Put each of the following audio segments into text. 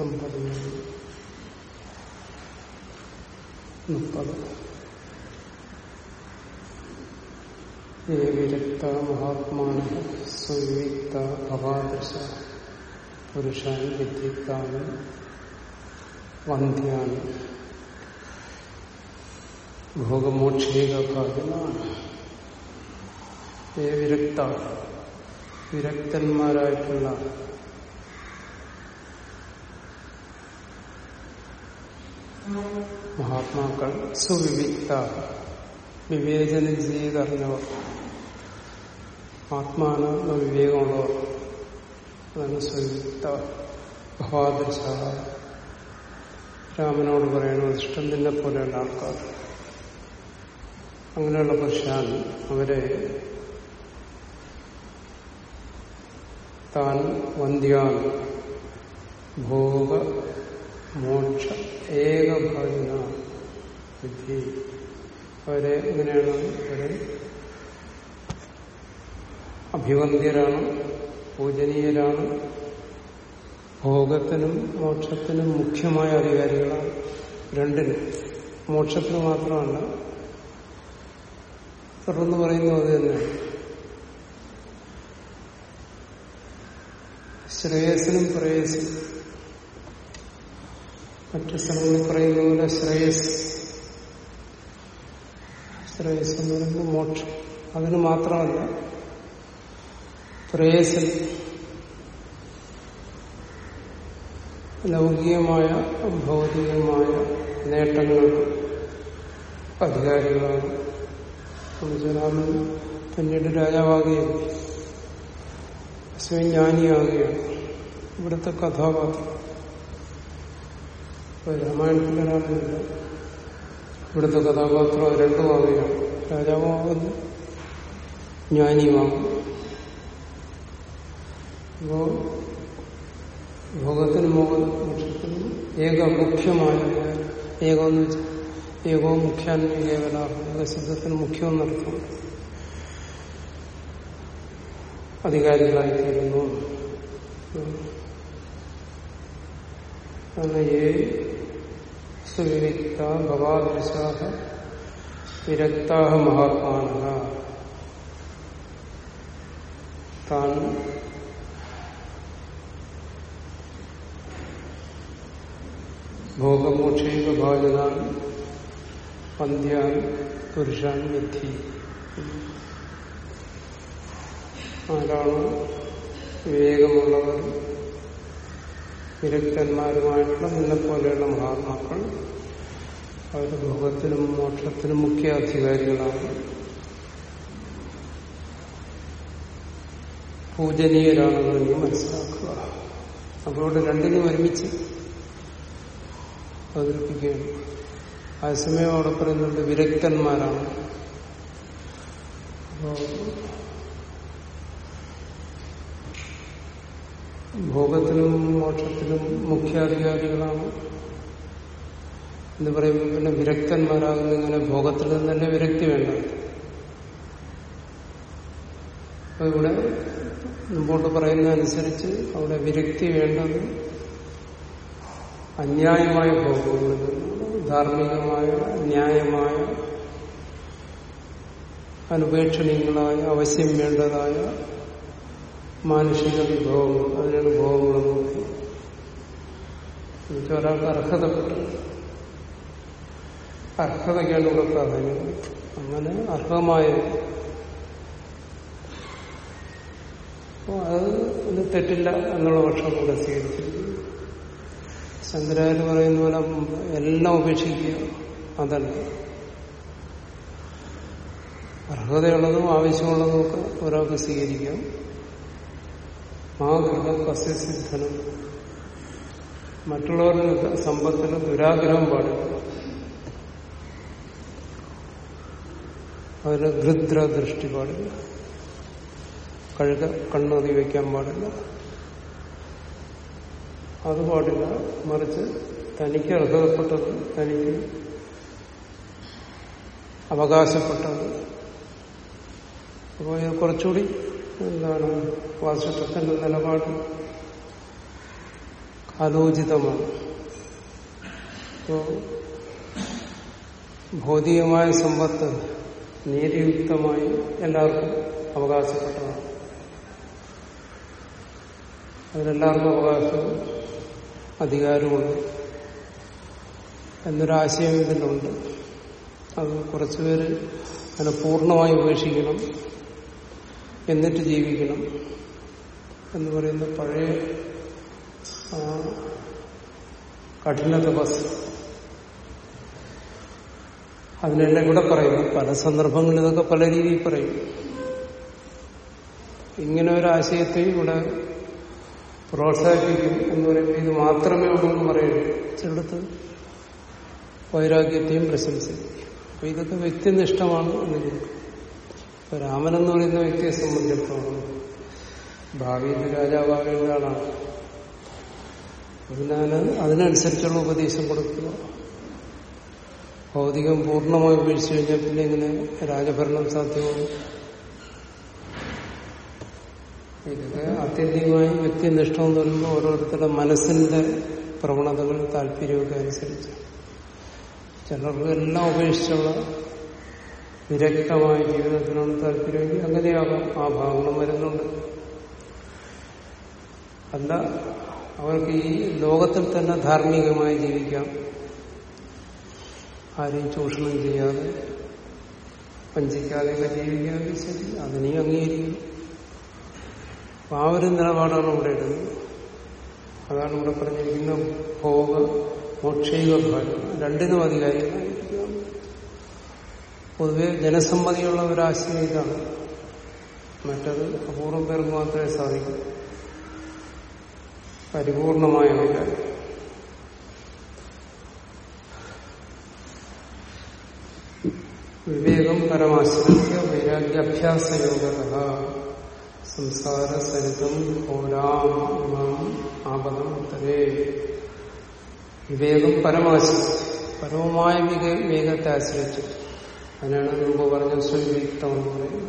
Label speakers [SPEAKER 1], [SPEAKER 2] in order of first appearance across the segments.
[SPEAKER 1] സർപ്പം പതിനേഴ് മുപ്പത് ഏ വിരക്ത മഹാത്മാന സ്വയുക്ത ഭവാദൃശ പുരുഷാൻ വിദ്യുക്താന് വന്ധ്യാന് ഭോഗമോക്ഷീകഭാഗമാണ് ഏ വിരക്ത വിരക്തന്മാരായിട്ടുള്ള മഹാത്മാക്കൾ സുവിവിക്ത. വിവേചനം ചെയ്തറിഞ്ഞവർ ആത്മാന വിവേകമുള്ളവർ. അതാണ് സുവിവിക്ത ഭവാദൃശ രാമനോട് പറയണ ഇഷ്ടം നിന്നെ പോലെയുള്ള ആൾക്കാർ. അങ്ങനെയുള്ള പുരുഷാൻ അവരെ താൻ വന്ധ്യാൻ ഭോഗ മോക്ഷ ഏകഭാവന വിധി അവരെ എങ്ങനെയാണ് അവരെ അഭിവന്ധ്യരാണ് പൂജനീയരാണ് ഭോഗത്തിനും മോക്ഷത്തിനും മുഖ്യമായ അധികാരികളാണ് രണ്ടിനും. മോക്ഷത്തിന് മാത്രമല്ല തുടർന്ന് പറയുന്നു അത് തന്നെ. ശ്രേയസിനും പ്രേയസിനും മറ്റു സ്ഥലങ്ങളിൽ പറയുന്ന പോലെ ശ്രേയസ് ശ്രേയസ് എന്ന് പറയുമ്പോൾ മോക്ഷം അതിന് മാത്രമല്ല പ്രേയസിൽ ലൗകികമായ ഭൗതികമായ നേട്ടങ്ങൾക്ക് അധികാരികളാണ്. രാമൻ പിന്നീട് രാജാവാകുകയും സ്വയം ജ്ഞാനിയാകുകയാണ് ഇവിടുത്തെ കഥാപാത്രം. രാമായണത്തിലെ രാമനില്ല ഇവിടുത്തെ കഥാപാത്രം രണ്ടുമാകുകയാണ് രാജാവാകുന്നു ജ്ഞാനിയുമാകും അപ്പോ ഭോഗത്തിനും മോക്ഷത്തിനും ഏക മുഖ്യമായ ഏകമെന്ന് വെച്ചാൽ ഏകവും മുഖ്യാന്വേകേവലാഹം മുഖ്യം മുഖ്യമെന്നർത്ഥം അധികാരികളായിത്തീരുന്നു അങ്ങനെ ഏ സുവിവിക്ത ഭവാദൃശാഹ വിരക്താഹ മഹാത്മാന. താൻ ഭോഗമോക്ഷൈക ഭാജനാൻ പന്ധ്യാൻ പുരുഷാൻ വിധി. ആരാണ് വിവേകമുള്ളവർ വിരക്തന്മാരുമായിട്ടുള്ള നിന്നെ പോലെയുള്ള മഹാത്മാക്കൾ അവർ ഭോഗത്തിനും മോക്ഷത്തിനും മുഖ്യ അധികാരികളാണ്. പൂജനീയരാണെന്ന് നീ മനസ്സിലാക്കുക. ഇവിടെ രണ്ടിനും ഒരുമിച്ച് അവതരിപ്പിക്കുകയാണ്. അതേസമയം അവിടെ പറയുന്നുണ്ട് വിരക്തന്മാരാണ്. ഭോഗത്തിനും മോക്ഷത്തിനും മുഖ്യാധികാരികളാണ്. എന്ന് പറയുമ്പോൾ പിന്നെ വിരക്തന്മാരാകുന്ന ഇങ്ങനെ ഭോഗത്തിൽ നിന്ന് തന്നെ വിരക്തി വേണ്ട അപ്പൊ ഇവിടെ മുമ്പോട്ട് പറയുന്നതനുസരിച്ച് അവിടെ വിരക്തി വേണ്ടത് അന്യായമായ ഭോഗങ്ങളിൽ ധാർമ്മികമായ ന്യായമായ അനുപേക്ഷണീയങ്ങളായ അവശ്യം വേണ്ടതായ മാനുഷിക വിഭവങ്ങൾ അതിനാണ് ഭോഗങ്ങളെന്ന് പറയുന്നത് എന്നുവെച്ചാൽ ഒരാൾക്ക് അർഹതപ്പെട്ടു അർഹതയ്ക്കാണ് ഇവിടെ പ്രാധാന്യം. അങ്ങനെ അർഹമായത്. അപ്പോൾ അത് തെറ്റില്ല എന്നുള്ള പക്ഷം കൂടെ സ്വീകരിച്ചിരിക്കുന്നു. ശങ്കരാചാര്യ പറയുന്ന പോലെ എല്ലാം ഉപേക്ഷിക്കുക അതല്ല. അർഹതയുള്ളതും ആവശ്യമുള്ളതും ഒക്കെ ഒരാൾക്ക് സ്വീകരിക്കാം. ആ ഗൃഹ കസ്യസിദ്ധനം മറ്റുള്ളവരുടെ സമ്പത്തിന് ദുരാഗ്രഹം പാടില്ല. അതിന് ഗൃദ്ര ദൃഷ്ടി പാടില്ല. കഴുക കണ്ണതി വയ്ക്കാൻ പാടില്ല. അത് പാടില്ല. മറിച്ച് തനിക്ക് അർഹതപ്പെട്ടത് തനിക്ക് അവകാശപ്പെട്ടത്. അപ്പോൾ ഇത് കുറച്ചുകൂടി എന്താണ് വാസുഷ്ടത്തിന്റെ നിലപാട്? കാലോചിതമാണ് ഭൗതികമായ സമ്പത്ത് നീതിയുക്തമായി എല്ലാവർക്കും അവകാശപ്പെട്ടതാണ്. അതിനെല്ലാവർക്കും അവകാശവും അധികാരമുണ്ട് എന്നൊരാശയം ഇതിലുണ്ട്. അത് കുറച്ചുപേര് അതിനെ പൂർണമായി ഉപേക്ഷിക്കണം. എന്നിട്ട് ജീവിക്കണം എന്ന് പറയുന്ന പഴയ കഠിന തപസ് അതിനെല്ലാം ഇവിടെ പറയുന്നു. പല സന്ദർഭങ്ങളിൽ ഇതൊക്കെ പല രീതിയിൽ പറയും. ഇങ്ങനെ ഒരു ആശയത്തെ ഇവിടെ പ്രോത്സാഹിപ്പിക്കും എന്ന് പറയുമ്പോൾ ഇത് മാത്രമേ ഉള്ളൂ പറയുള്ളൂ ചിലടത്ത് വൈരാഗ്യത്തെയും പ്രശംസിക്കും. അപ്പൊ ഇതൊക്കെ വ്യക്തിനിഷ്ഠമാണ് എന്ന് ചോദിക്കും രാമൻ എന്ന് പറയുന്ന വ്യക്തിയെ സംബന്ധിച്ചിടത്തോളം ഭാവിയിൽ രാജാവാകേണ്ട ആളാണ് അതിനാൽ അതിനനുസരിച്ചുള്ള ഉപദേശം കൊടുക്കുക. ഭൗതികം പൂർണമായി ഉപേക്ഷിച്ചു കഴിഞ്ഞാൽ പിന്നെ ഇങ്ങനെ രാജഭരണം സാധ്യമാകും? ഇതൊക്കെ ആത്യന്തികമായി വ്യക്തിനിഷ്ഠം എന്ന് പറയുമ്പോൾ ഓരോരുത്തരുടെ മനസ്സിന്റെ പ്രവണതകൾ താല്പര്യമൊക്കെ അനുസരിച്ച്. ചിലർക്ക് എല്ലാം ഉപേക്ഷിച്ചുള്ള വിരക്തമായ ജീവിതത്തിനാണ് താല്പര്യമെങ്കിൽ അങ്ങനെയാകാം ആ ഭാഗങ്ങളും വരുന്നുണ്ട്. അല്ല അവർക്ക് ഈ ലോകത്തിൽ തന്നെ ധാർമ്മികമായി ജീവിക്കാം. ആരെയും ചൂഷണം ചെയ്യാതെ വഞ്ചിക്കാതെയൊക്കെ ജീവിക്കാതെ ശരി അതിനെയും അംഗീകരിക്കും അപ്പൊ ആ ഒരു നിലപാടാണ് ഇവിടെ ഇടുന്നത്. അതാണ് ഇവിടെ പറഞ്ഞിരിക്കുന്ന ഭോഗ മോക്ഷൈക ഭാരം രണ്ടിനും അധികാരികളായിരിക്കുക പൊതുവെ ജനസമ്മതിയുള്ള ഒരാശയം ഇതാണ് മറ്റത് അപൂർവം പേർക്ക് മാത്രമേ സാധിക്കൂ. പരിപൂർണമായ വൈരാഗ്യം വിവേകം വൈരാഗ്യാഭ്യാസ യോഗത സംസാര സരിതം ഇമാം ആപദം തരേ വിവേകം പരമാശ്രയിച്ച് പരമമായ വിക- വിവേകത്തെ ആശ്രയിച്ചു അതിനാണ് മുമ്പ് പറഞ്ഞ സ്വയുക്തം പറയുന്നത്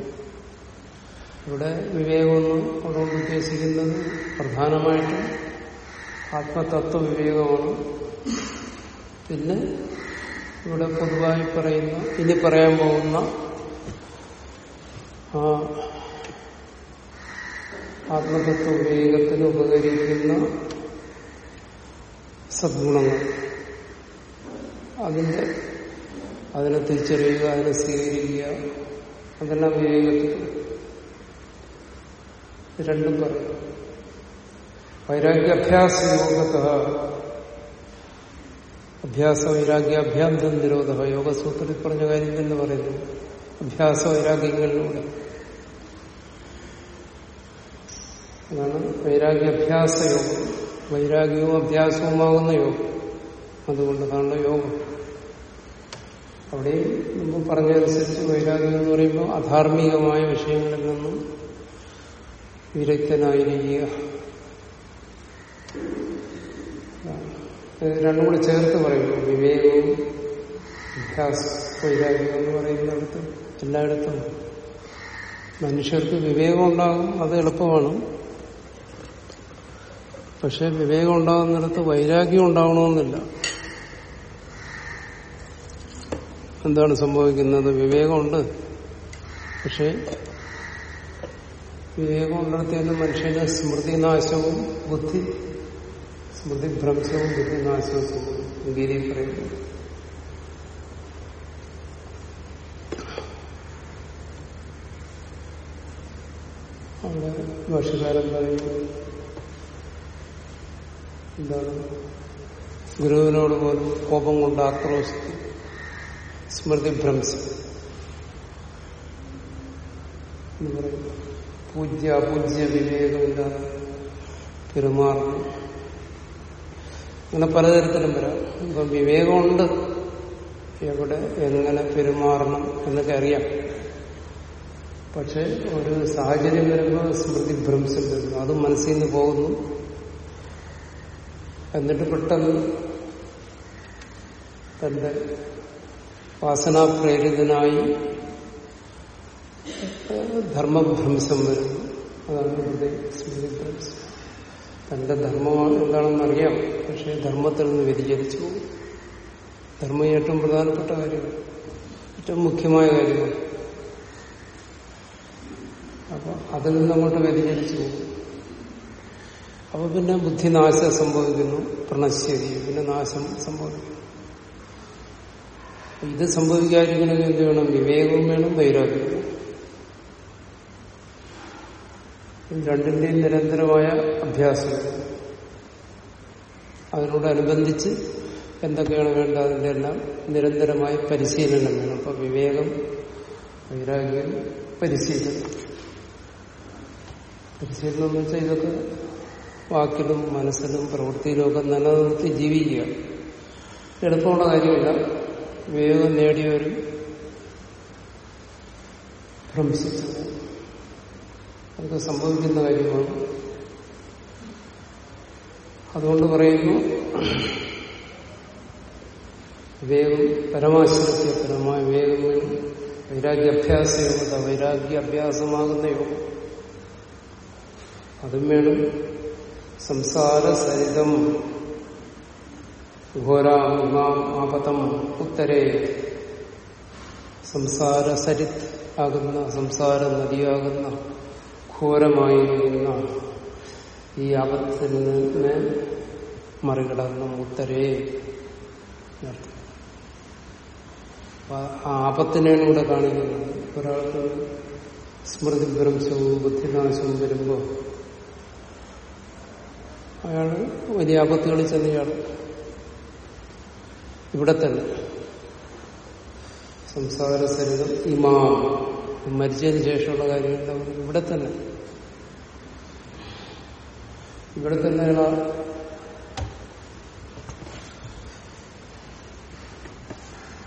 [SPEAKER 1] ഇവിടെ വിവേകമെന്ന് അതുകൊണ്ട് ഉദ്ദേശിക്കുന്നത് പ്രധാനമായിട്ടും ആത്മതത്വ വിവേകമാണ്. പിന്നെ ഇവിടെ പൊതുവായി പറയുന്ന ഇനി പറയാൻ പോകുന്ന ആത്മതത്വ വിവേകത്തിന് ഉപകരിക്കുന്ന സദ്ഗുണങ്ങൾ. അതിന്റെ അതിനെ തിരിച്ചറിയുക അതിനെ സ്വീകരിക്കുക. അതെല്ലാം വിവേകത്തിൽ. രണ്ടും പറയും. വൈരാഗ്യാഭ്യാസ യോഗത. അഭ്യാസ വൈരാഗ്യാഭ്യാന്തം നിരോധ. യോഗസൂത്രത്തിൽ പറഞ്ഞ കാര്യം തന്നെ പറയുന്നു. അഭ്യാസ വൈരാഗ്യങ്ങളിലൂടെ. അതാണ് വൈരാഗ്യാഭ്യാസ യോഗം. വൈരാഗ്യവും അഭ്യാസവുമാകുന്ന യോഗം. അതുകൊണ്ടതാണ് യോഗം. അവിടെയും നമ്മൾ പറഞ്ഞതനുസരിച്ച് വൈരാഗ്യം എന്ന് പറയുമ്പോൾ അധാർമികമായ വിഷയങ്ങളിൽ നിന്നും വിരക്തനായിരിക്കുക. രണ്ടും കൂടി ചേർത്ത് പറയുന്നു. വിവേകവും വൈരാഗ്യം എന്ന് പറയുന്നിടത്ത് എല്ലായിടത്തും മനുഷ്യർക്ക് വിവേകം ഉണ്ടാകും. അത് എളുപ്പമാണ്. പക്ഷെ വിവേകം ഉണ്ടാകുന്നിടത്ത് വൈരാഗ്യം ഉണ്ടാവണമെന്നില്ല. എന്താണ് സംഭവിക്കുന്നത്? വിവേകമുണ്ട്. പക്ഷേ വിവേകം ഉള്ളിടത്തേന്ന് മനുഷ്യന് സ്മൃതിനാശവും ബുദ്ധി സ്മൃതിഭ്രംശവും ബുദ്ധിനാശവും സംഭവിക്കും പറയുന്നു. ഭാഷകാരൻ പറയുന്നു എന്താണ്? ഗുരുവിനോട് പോലും കോപം കൊണ്ട് ആക്രോശിക്കും പറയുന്നു പൂജ്യ അപൂജ്യ വിവേകമില്ലാതെ പെരുമാറുന്നു അങ്ങനെ പലതരത്തിലും വരാം. ഇപ്പം വിവേകമുണ്ട്. എവിടെ എങ്ങനെ പെരുമാറണം എന്നൊക്കെ അറിയാം. പക്ഷെ ഒരു സാഹചര്യം വരുമ്പോൾ സ്മൃതിഭ്രംശം വരുന്നു. അത് മനസ്സിൽ നിന്ന് പോകുന്നു. എന്നിട്ട് പെട്ടെന്ന് തന്റെ വാസനാപ്രേരിതനായി ധർമ്മഭ്രംശം വരുന്നു അതാണ് ഇവിടെ സ്മൃതി ഭ്രംശം തന്റെ ധർമ്മമാണ് എന്താണെന്ന് അറിയാം. പക്ഷെ ധർമ്മത്തിൽ നിന്ന് വ്യതിചരിച്ചു ധർമ്മം ഏറ്റവും പ്രധാനപ്പെട്ട കാര്യമാണ് ഏറ്റവും മുഖ്യമായ കാര്യമാണ് അപ്പൊ അതിൽ നിന്ന് അങ്ങോട്ട് വ്യതിചരിച്ചു അപ്പൊ പിന്നെ ബുദ്ധിനാശം സംഭവിക്കുന്നു. പ്രണശ്ശേരി പിന്നെ നാശം സംഭവിക്കുന്നു. ഇത് സംഭവിക്കാതിരിക്കണമെങ്കിൽ എന്ത് വേണം? വിവേകവും വേണം വൈരാഗ്യവും രണ്ടിന്റെയും നിരന്തരമായ അഭ്യാസം. അതിനോടനുബന്ധിച്ച് എന്തൊക്കെയാണ് വേണ്ടത്? അതിന്റെ എല്ലാം നിരന്തരമായ പരിശീലനം വേണം. അപ്പൊ വിവേകം വൈരാഗ്യം പരിശീലനം. പരിശീലനം എന്ന് വെച്ചാൽ ഇതൊക്കെ വാക്കിലും മനസ്സിലും പ്രവൃത്തിയിലും ഒക്കെ നിലനിർത്തി ജീവിക്കുക. എളുപ്പമുള്ള കാര്യമില്ല. വിവേകം നേടിയവരും ഭ്രംശിച്ചു അതൊക്കെ സംഭവിക്കുന്ന കാര്യമാണ്. അതുകൊണ്ട് പറയുന്നു വിവേകം പരമാശ്രയത്തെ പരമായ വിവേകം വേണം. വൈരാഗ്യാഭ്യാസ യോഗത വൈരാഗ്യാഭ്യാസമാകുന്ന യോഗം അതും വേണം. സംസാര സരിതം ഘോരാം ആപതം ഉത്തരേ. സംസാര സരിത് ആകുന്ന സംസാര നദിയാകുന്ന ഘോരമായിരിക്കുന്ന ഈ ആപത്തിൽ നിന്ന് മറികടന്ന് ഉത്തരേ ആപത്തിനെയാണ് ഇവിടെ കാണിക്കുന്നത്. ഒരാൾക്ക് സ്മൃതി ഭ്രംശവും ബുദ്ധിനാശവും വരുമ്പോ അയാൾ വലിയ ആപത്തുകളിൽ ചെന്നയാൾ ഇവിടെ തന്നെ സംസാര സരിതം ഇമാം. മരിച്ചതിന് ശേഷമുള്ള കാര്യങ്ങൾ ഇവിടെ തന്നെ ഇവിടെ തന്നെയുള്ള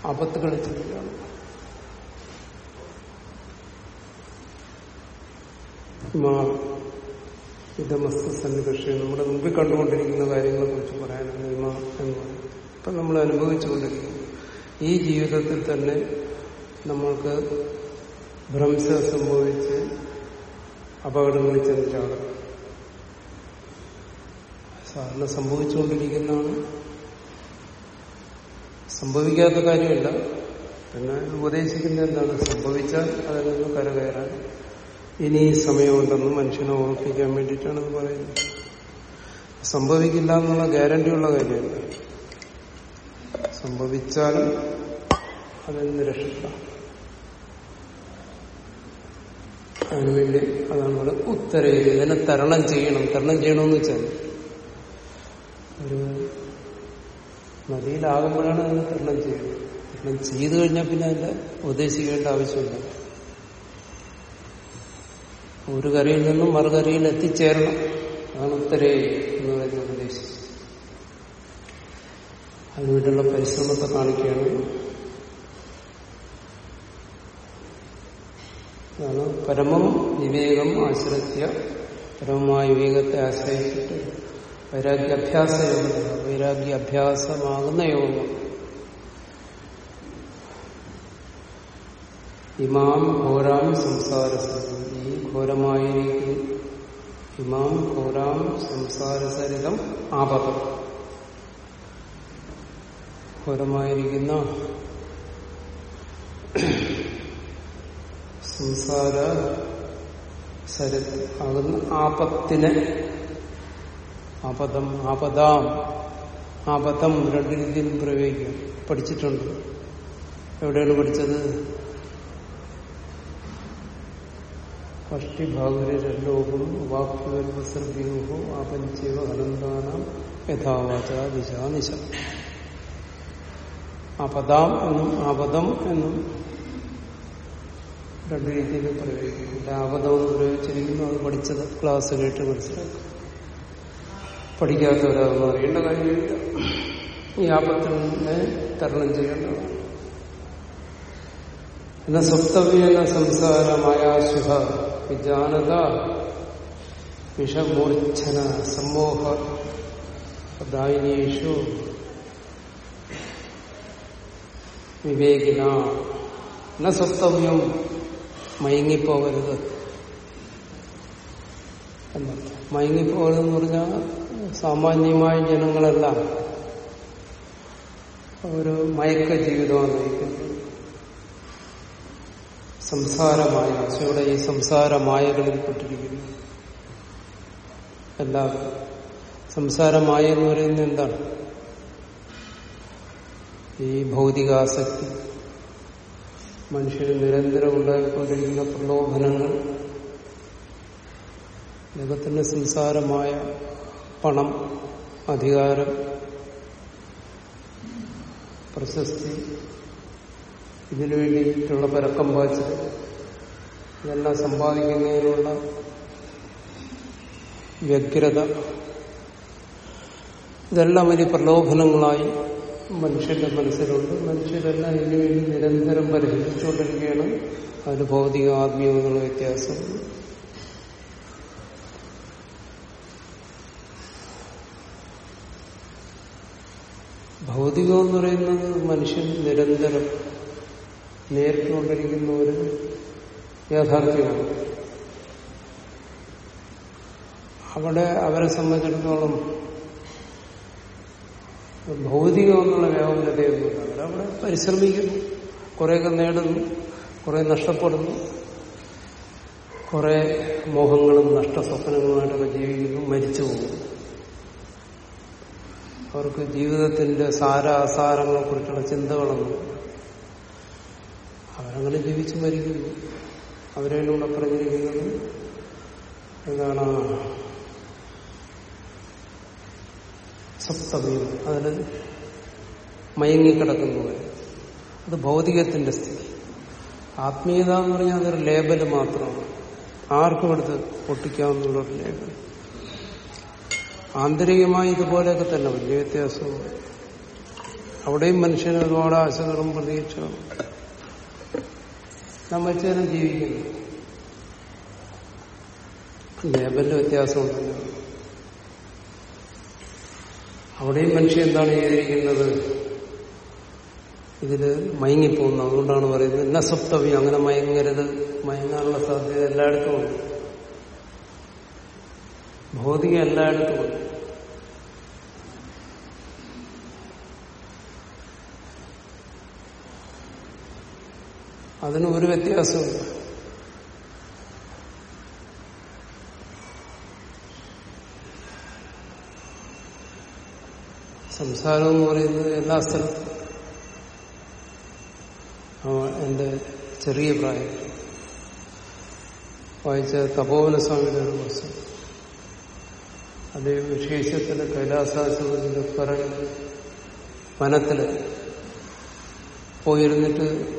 [SPEAKER 1] അപത്ത് കളിച്ചിരിക്കുകയാണ് ഇതമസ്ത സന്നികർഷം നമ്മുടെ മുമ്പിൽ കണ്ടുകൊണ്ടിരിക്കുന്ന കാര്യങ്ങളെ കുറിച്ച് പറയാനാണ് ഇമ എന്ന് പറയുന്നത് ഇപ്പം നമ്മൾ ഈ ജീവിതത്തിൽ തന്നെ നമ്മൾക്ക് ഭ്രംശം സംഭവിച്ച് അപകടങ്ങളിൽ ചെന്നിട്ടാണ്. സാധാരണ സംഭവിച്ചുകൊണ്ടിരിക്കുന്നതാണ്. സംഭവിക്കാത്ത കാര്യമില്ല. പിന്നെ ഉപദേശിക്കുന്ന എന്താണ്? സംഭവിച്ചാൽ അതിൽ നിന്ന് കരകയറാൻ ഇനി സമയമുണ്ടെന്ന് മനുഷ്യനെ ഓർപ്പിക്കാൻ വേണ്ടിയിട്ടാണ് പറയുന്നത്. സംഭവിക്കില്ല എന്നുള്ള ഗ്യാരണ്ടിയുള്ള കാര്യമല്ല. സംഭവിച്ചാൽ അതിൽ രക്ഷിക്കാം അതിനുവേണ്ടി അതാണ് പറയുന്നത് ഉത്തരയിൽ ഇതിനെ തരണം ചെയ്യണം. തരണം ചെയ്യണമെന്ന് വെച്ചാൽ ഒരു നദിയിലാകുമ്പോഴാണ് അതിനെ തരണം ചെയ്യുന്നത്. തരണം ചെയ്തു കഴിഞ്ഞാൽ പിന്നെ അതിന്റെ ഉദ്ദേശിക്കേണ്ട ആവശ്യമില്ല. ഒരു കരയിൽ നിന്നും മറുകരയിൽ എത്തിച്ചേരണം. അതാണ് ഉത്തരേ എന്ന് പറയുന്ന ഉപദേശം അതിനുവേണ്ടിയുള്ള പരിശ്രമത്തെ കാണിക്കുകയാണ്. അതാണ് പരമം വിവേകം ആശ്രയിച്ച പരമമായ വിവേകത്തെ ആശ്രയിച്ചിട്ട് വൈരാഗ്യാഭ്യാസ യോഗം വൈരാഗ്യാഭ്യാസമാകുന്ന യോഗം. ഇമാം ഘോരാം സംസാര ഈ ഘോരമായിരിക്കും ഇമാം ഘോരാം സംസാരസരിതം ആപതം. ഘോരമായിരിക്കുന്ന സംസാര സരിത് ആകുന്ന ആപത്തിനെ ആപദം ആപദാം ആപദം രണ്ട് രീതിയിൽ പ്രയോഗിക്കും. പഠിച്ചിട്ടുണ്ട്. എവിടെയാണ് പഠിച്ചത്? കഷ്ടിഭാഗുരെ രല്ലോകം വാക്യുസർവ്യൂഹോ ആപഞ്ചേവ അനന്താനാം യഥാവാച ദിശാനിശ ആപദാം എന്നും ആപദം എന്നും രണ്ട് രീതിയിൽ പ്രയോഗിക്കും അപദം എന്ന് പ്രയോഗിച്ചിരിക്കുന്നു. അത് പഠിച്ചത് ക്ലാസ് കേട്ട് മനസ്സിലാക്കും പഠിക്കാത്തവരതൊന്നും അറിയേണ്ട കാര്യമില്ല. ഈ ആപത്തിനെ തരണം ചെയ്യേണ്ടതാണ്. എന്ന സ്വപ്തവ്യേന സംസാരമായ ശുഭ വിജാനത വിഷമൂർച്ഛന സമൂഹ ദായിനീഷു വിവേകിന. എന്ന സ്വസ്തവ്യം മയങ്ങിപ്പോകരുത്. എന്നർത്ഥം മയങ്ങിപ്പോകുന്നതെന്ന് പറഞ്ഞാൽ സാമാന്യമായ ജനങ്ങളെല്ലാം ഒരു മയക്ക ജീവിതമാണ് നയിക്കുന്നത്. സംസാരമായ ഇവിടെ ഈ സംസാരമായകളിൽ പെട്ടിരിക്കുന്നു. എല്ലാവരും. സംസാരമായ എന്ന് പറയുന്നത് എന്താണ്? ഈ ഭൗതികാസക്തി. മനുഷ്യന് നിരന്തരം ഉണ്ടായിക്കൊണ്ടിരിക്കുന്ന പ്രലോഭനങ്ങൾ ലോകത്തിന്റെ സംസാരമായ പണം അധികാരം പ്രശസ്തി ഇതിനു വേണ്ടിയിട്ടുള്ള പരക്കം പാച്ച് ഇതെല്ലാം സമ്പാദിക്കുന്നതിനുള്ള വ്യഗ്രത ഇതെല്ലാം വലിയ പ്രലോഭനങ്ങളായി മനുഷ്യന്റെ മനസ്സിലുണ്ട്. മനുഷ്യരെല്ലാം ഇതിനു വേണ്ടി നിരന്തരം പരിഹരിച്ചുകൊണ്ടിരിക്കുകയാണ്. അതിന് ഭൗതിക ആത്മീയതകളുടെ വ്യത്യാസം. ഭൗതികം എന്ന് പറയുന്നത് മനുഷ്യൻ നിരന്തരം നേരിട്ടുകൊണ്ടിരിക്കുന്ന ഒരു യാഥാർത്ഥ്യമാണ്. അവിടെ അവരെ സംബന്ധിച്ചിടത്തോളം ഭൗതികം എന്നുള്ള വ്യാകുലതയൊന്നുമില്ല അവരവിടെ പരിശ്രമിക്കുന്നു. കുറേയൊക്കെ നേടുന്നു. കുറെ നഷ്ടപ്പെടുന്നു. കുറെ മോഹങ്ങളും നഷ്ടസ്വപ്നങ്ങളുമായിട്ടൊക്കെ ജീവിക്കുന്നു. മരിച്ചു പോകുന്നു. അവർക്ക് ജീവിതത്തിന്റെ സാര അസാരങ്ങളെ കുറിച്ചുള്ള ചിന്തകളൊന്നും അവരങ്ങനെ ജീവിച്ചു മരിക്കുന്നു. അവരതിലൂടെ പറഞ്ഞിരിക്കുന്നത് എന്താണ്? സപ്തമയം അതിൽ മയങ്ങിക്കിടക്കുന്നവർ അത് ഭൗതികത്തിന്റെ സ്ഥിതി. ആത്മീയത എന്ന് പറഞ്ഞാൽ അതൊരു ലേബൽ മാത്രമാണ്. ആർക്കും എടുത്ത് പൊട്ടിക്കാവുന്ന ഒരു ലേബൽ ആന്തരികമായി ഇതുപോലെയൊക്കെ തന്നെ വലിയ വ്യത്യാസവും. അവിടെയും മനുഷ്യന് ഒരുപാട് ആശകളും പ്രതീക്ഷകളും. നമ്മൾ ജീവിക്കുന്നു. ലേബലിന്റെ വ്യത്യാസമുണ്ടല്ലോ. അവിടെയും മനുഷ്യൻ എന്താണ് ചെയ്തിരിക്കുന്നത്? ഇതിൽ മയങ്ങിപ്പോകുന്നു. അതുകൊണ്ടാണ് പറയുന്നത് എന്ന സ്വപ്തവ്യം അങ്ങനെ മയങ്ങരുത്. മയങ്ങാനുള്ള സാധ്യത എല്ലായിടത്തും ഉണ്ട്. ഭൗതികം എല്ലായിടത്തും ഉണ്ട്. അതിന് ഒരു വ്യത്യാസമില്ല സംസാരം എന്ന് പറയുന്നത് എല്ലാ സ്ഥലത്തും. എന്റെ ചെറിയ പ്രായം. വായിച്ച തപോവന സ്വാമിയുടെ ഒരു പുസ്തകം. അത് വിശേഷത്തിന് കൈലാസാശ്രമത്തിന്റെ പിറകിൽ വനത്തിൽ പോയിരുന്നിട്ട്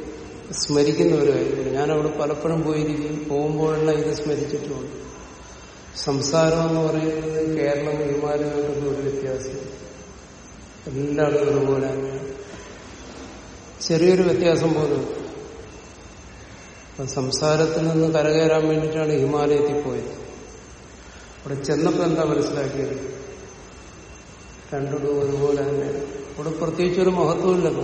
[SPEAKER 1] സ്മരിക്കുന്നവരായിരുന്നു. ഞാനവിടെ പലപ്പോഴും പോയിരിക്കും. പോകുമ്പോഴെല്ലാം ഇത് സ്മരിച്ചിട്ടുമുണ്ട് സംസാരം എന്ന് പറയുന്നത് കേരളം ഹിമാലയമായിട്ടൊന്നും ഒരു വ്യത്യാസം എല്ലായിടത്തും ഒരുപോലെ ചെറിയൊരു വ്യത്യാസം പോലും. സംസാരത്തിൽ നിന്ന് കരകയറാൻ വേണ്ടിയിട്ടാണ് ഹിമാലയത്തിൽ പോയത്. അവിടെ ചെന്നപ്പോൾ എന്താ മനസ്സിലാക്കിയത്? രണ്ടിടും ഒരുപോലെ തന്നെ. അവിടെ പ്രത്യേകിച്ചൊരു മഹത്വമില്ലല്ലോ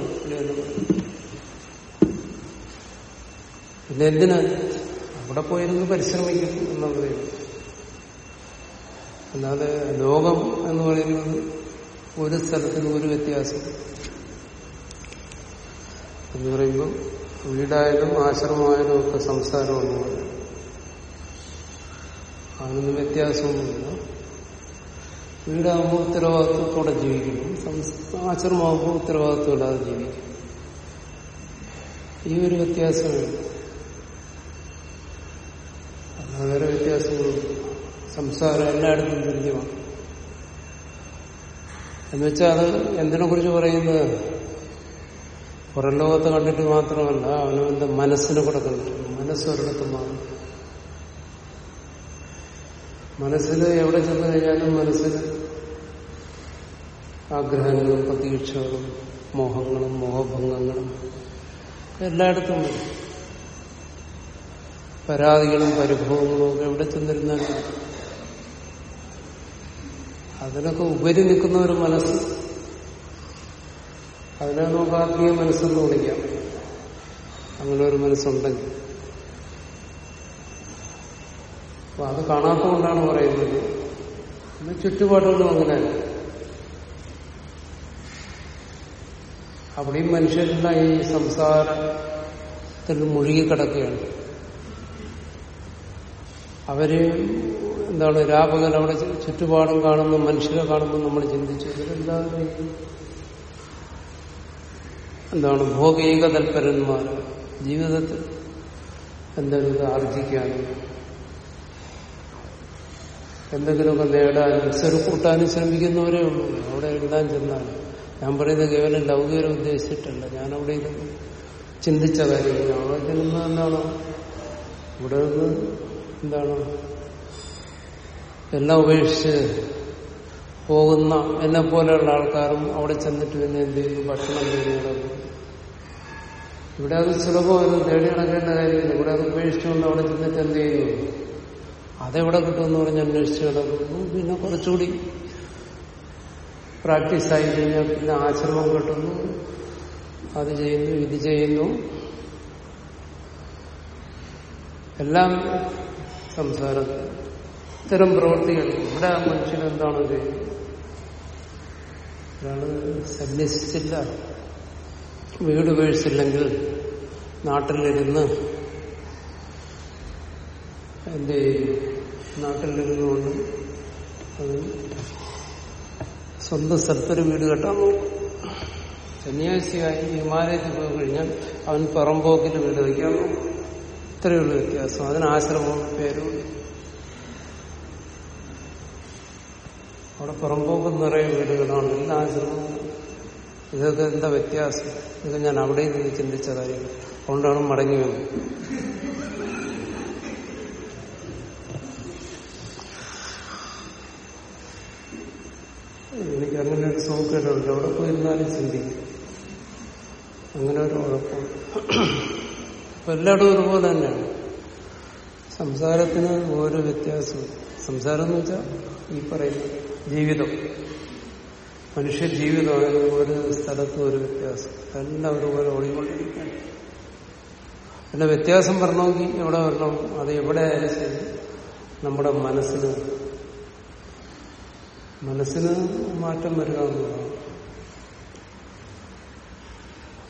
[SPEAKER 1] പിന്നെ എന്തിനാ? അവിടെ പോയിരുന്ന് പരിശ്രമിക്കും എന്നുള്ളത്. അല്ലാതെ ലോകം എന്ന് പറയുന്നത് ഒരു സ്ഥലത്തിന് ഒരു വ്യത്യാസം. എന്ന് പറയുമ്പോൾ വീടായാലും ആശ്രമമായാലും ഒക്കെ സംസാരമാണ്. അതിനൊന്നും വ്യത്യാസമൊന്നുമില്ല. വീടാകുമ്പോൾ ഉത്തരവാദിത്വത്തോടെ ജീവിക്കുന്നു. ആശ്രമമാകുമ്പോൾ ഉത്തരവാദിത്വമില്ലാതെ ജീവിക്കും ഈ ഒരു വ്യത്യാസമേ വേറെ വ്യത്യാസങ്ങളും സംസാരം എല്ലായിടത്തും തുല്യമാണ് എന്നുവെച്ചാൽ അത് എന്തിനെ കുറിച്ച് പറയുന്നത്? പുറം ലോകത്ത് കണ്ടിട്ട് മാത്രമല്ല അവനവന്റെ മനസ്സിനെ കൂടെ കണ്ടിട്ട്. മനസ്സൊരിടത്ത് മാറും. മനസ്സിൽ എവിടെ ചെന്ന് കഴിഞ്ഞാലും മനസ്സിൽ ആഗ്രഹങ്ങളും പ്രതീക്ഷകളും മോഹങ്ങളും മോഹഭംഗങ്ങളും എല്ലായിടത്തും പരാതികളും പരിഭവങ്ങളും ഒക്കെ എവിടെ ചെന്നിരുന്നാലും അതിനൊക്കെ ഉപരി നിൽക്കുന്ന ഒരു മനസ്സ്. അതിനെ നമുക്ക് ആത്മീയ മനസ്സെന്ന് വിളിക്കാം. അങ്ങനെ ഒരു മനസ്സുണ്ടെങ്കിൽ. അപ്പൊ അത് കാണാത്തതുകൊണ്ടാണ് പറയുന്നത്. ചുറ്റുപാടുകളും അങ്ങനെ. അവിടെയും മനുഷ്യരെല്ലാം ഈ സംസാരത്തിൽ മുഴുകിക്കിടക്കുകയാണ്. അവർ എന്താണ് രാപകൽ അവിടെ ചുറ്റുപാടും കാണുന്നു മനുഷ്യരെ കാണുമ്പോൾ നമ്മൾ ചിന്തിച്ചു. ഇവരെന്താണ്? എന്താണ് ഭോഗീക തൽപരന്മാർ? ജീവിതത്തിൽ എന്തെങ്കിലും ആർജിക്കാനും എന്തെങ്കിലുമൊക്കെ നേടാനും ചെറുക്കൂട്ടാനും ശ്രമിക്കുന്നവരേ ഉള്ളൂ. അവിടെ എഴുതാൻ ചെന്നാൽ. ഞാൻ പറയുന്നത് കേവലം ലൗകികരം ഉദ്ദേശിച്ചിട്ടല്ല. ഞാൻ അവിടെ ഇരുന്ന് ചിന്തിച്ച കാര്യങ്ങൾ അവിടെ ചെല്ലുന്നത് എന്താണ്? ഇവിടെ നിന്ന് എന്താണ് എല്ലാം ഉപേക്ഷിച്ച് പോകുന്ന എന്നെ പോലെയുള്ള ആൾക്കാരും അവിടെ ചെന്നിട്ട് പിന്നെ എന്ത് ചെയ്യുന്നു ഭക്ഷണം തേടിയിടുന്നു ഇവിടെ അത് സുലഭമായിരുന്നു തേടി നടക്കേണ്ട കാര്യമില്ല. ഇവിടെ അത് ഉപേക്ഷിച്ചുകൊണ്ട് അവിടെ ചെന്നിട്ട് എന്ത് ചെയ്യുന്നു അതെവിടെ കിട്ടുമെന്ന് പറഞ്ഞ് അന്വേഷിച്ച് കിടക്കുന്നു പിന്നെ കുറച്ചുകൂടി പ്രാക്ടീസ് ആയി കഴിഞ്ഞാൽ പിന്നെ ആശ്രമം കിട്ടുന്നു. അത് ചെയ്യുന്നു ഇത് ചെയ്യുന്നു. എല്ലാം സംസാരത്തിൽ ഇത്തരം പ്രവൃത്തികൾ. ഇവിടെ മനുഷ്യൻ എന്താണ് ഒരാൾ സന്യസിച്ചില്ല. വീട് വീഴ്ചില്ലെങ്കിൽ നാട്ടിലിരുന്ന് എന്ത് ചെയ്യും? നാട്ടിലിരുന്നുകൊണ്ട് അത് സ്വന്തം സ്ഥലത്തൊരു വീട് കെട്ടാൻ നോക്കും സന്യാസിയായി ഹിമാലയത്തിൽ പോയി കഴിഞ്ഞാൽ അവൻ പുറംപോക്കിൽ വീട് വയ്ക്കാൻ നോക്കും ഇത്രയുള്ള വ്യത്യാസം. അതിന് ആശ്രമവും പേരും അവിടെ പുറമ്പോക്ക് നിറയെ വീടുകളാണ്. എല്ലാ ആശ്രമവും. ഇതൊക്കെ എന്താ വ്യത്യാസം? ഇതൊക്കെ ഞാൻ അവിടെ നിന്ന് ചിന്തിച്ചതായി. കാര്യം അതുകൊണ്ടാണ് മടങ്ങി വന്നത്. എനിക്ക് അങ്ങനെ ഒരു സൗകര്യമുണ്ട് അവിടെ പോയിരുന്നാലും ചിന്തിക്കും അങ്ങനെ ഒരു കുഴപ്പം എല്ലായിടും ഒരുപോലെ തന്നെയാണ്. സംസാരത്തിന് ഓരോ വ്യത്യാസവും. സംസാരം എന്ന് വെച്ചാൽ ഈ പറയുന്ന ജീവിതം. മനുഷ്യ ജീവിതമാണ് ഒരു സ്ഥലത്ത് ഒരു വ്യത്യാസം. എല്ലാം ഒരുപോലെ ഓടിക്കൊണ്ടിരിക്കുകയാണ്. പിന്നെ വ്യത്യാസം വരണമെങ്കിൽ എവിടെ വരണം? അത് എവിടെ ആയാലും ശരി. നമ്മുടെ മനസ്സിന്. മനസ്സിന് മാറ്റം വരിക എന്നുള്ളതാണ്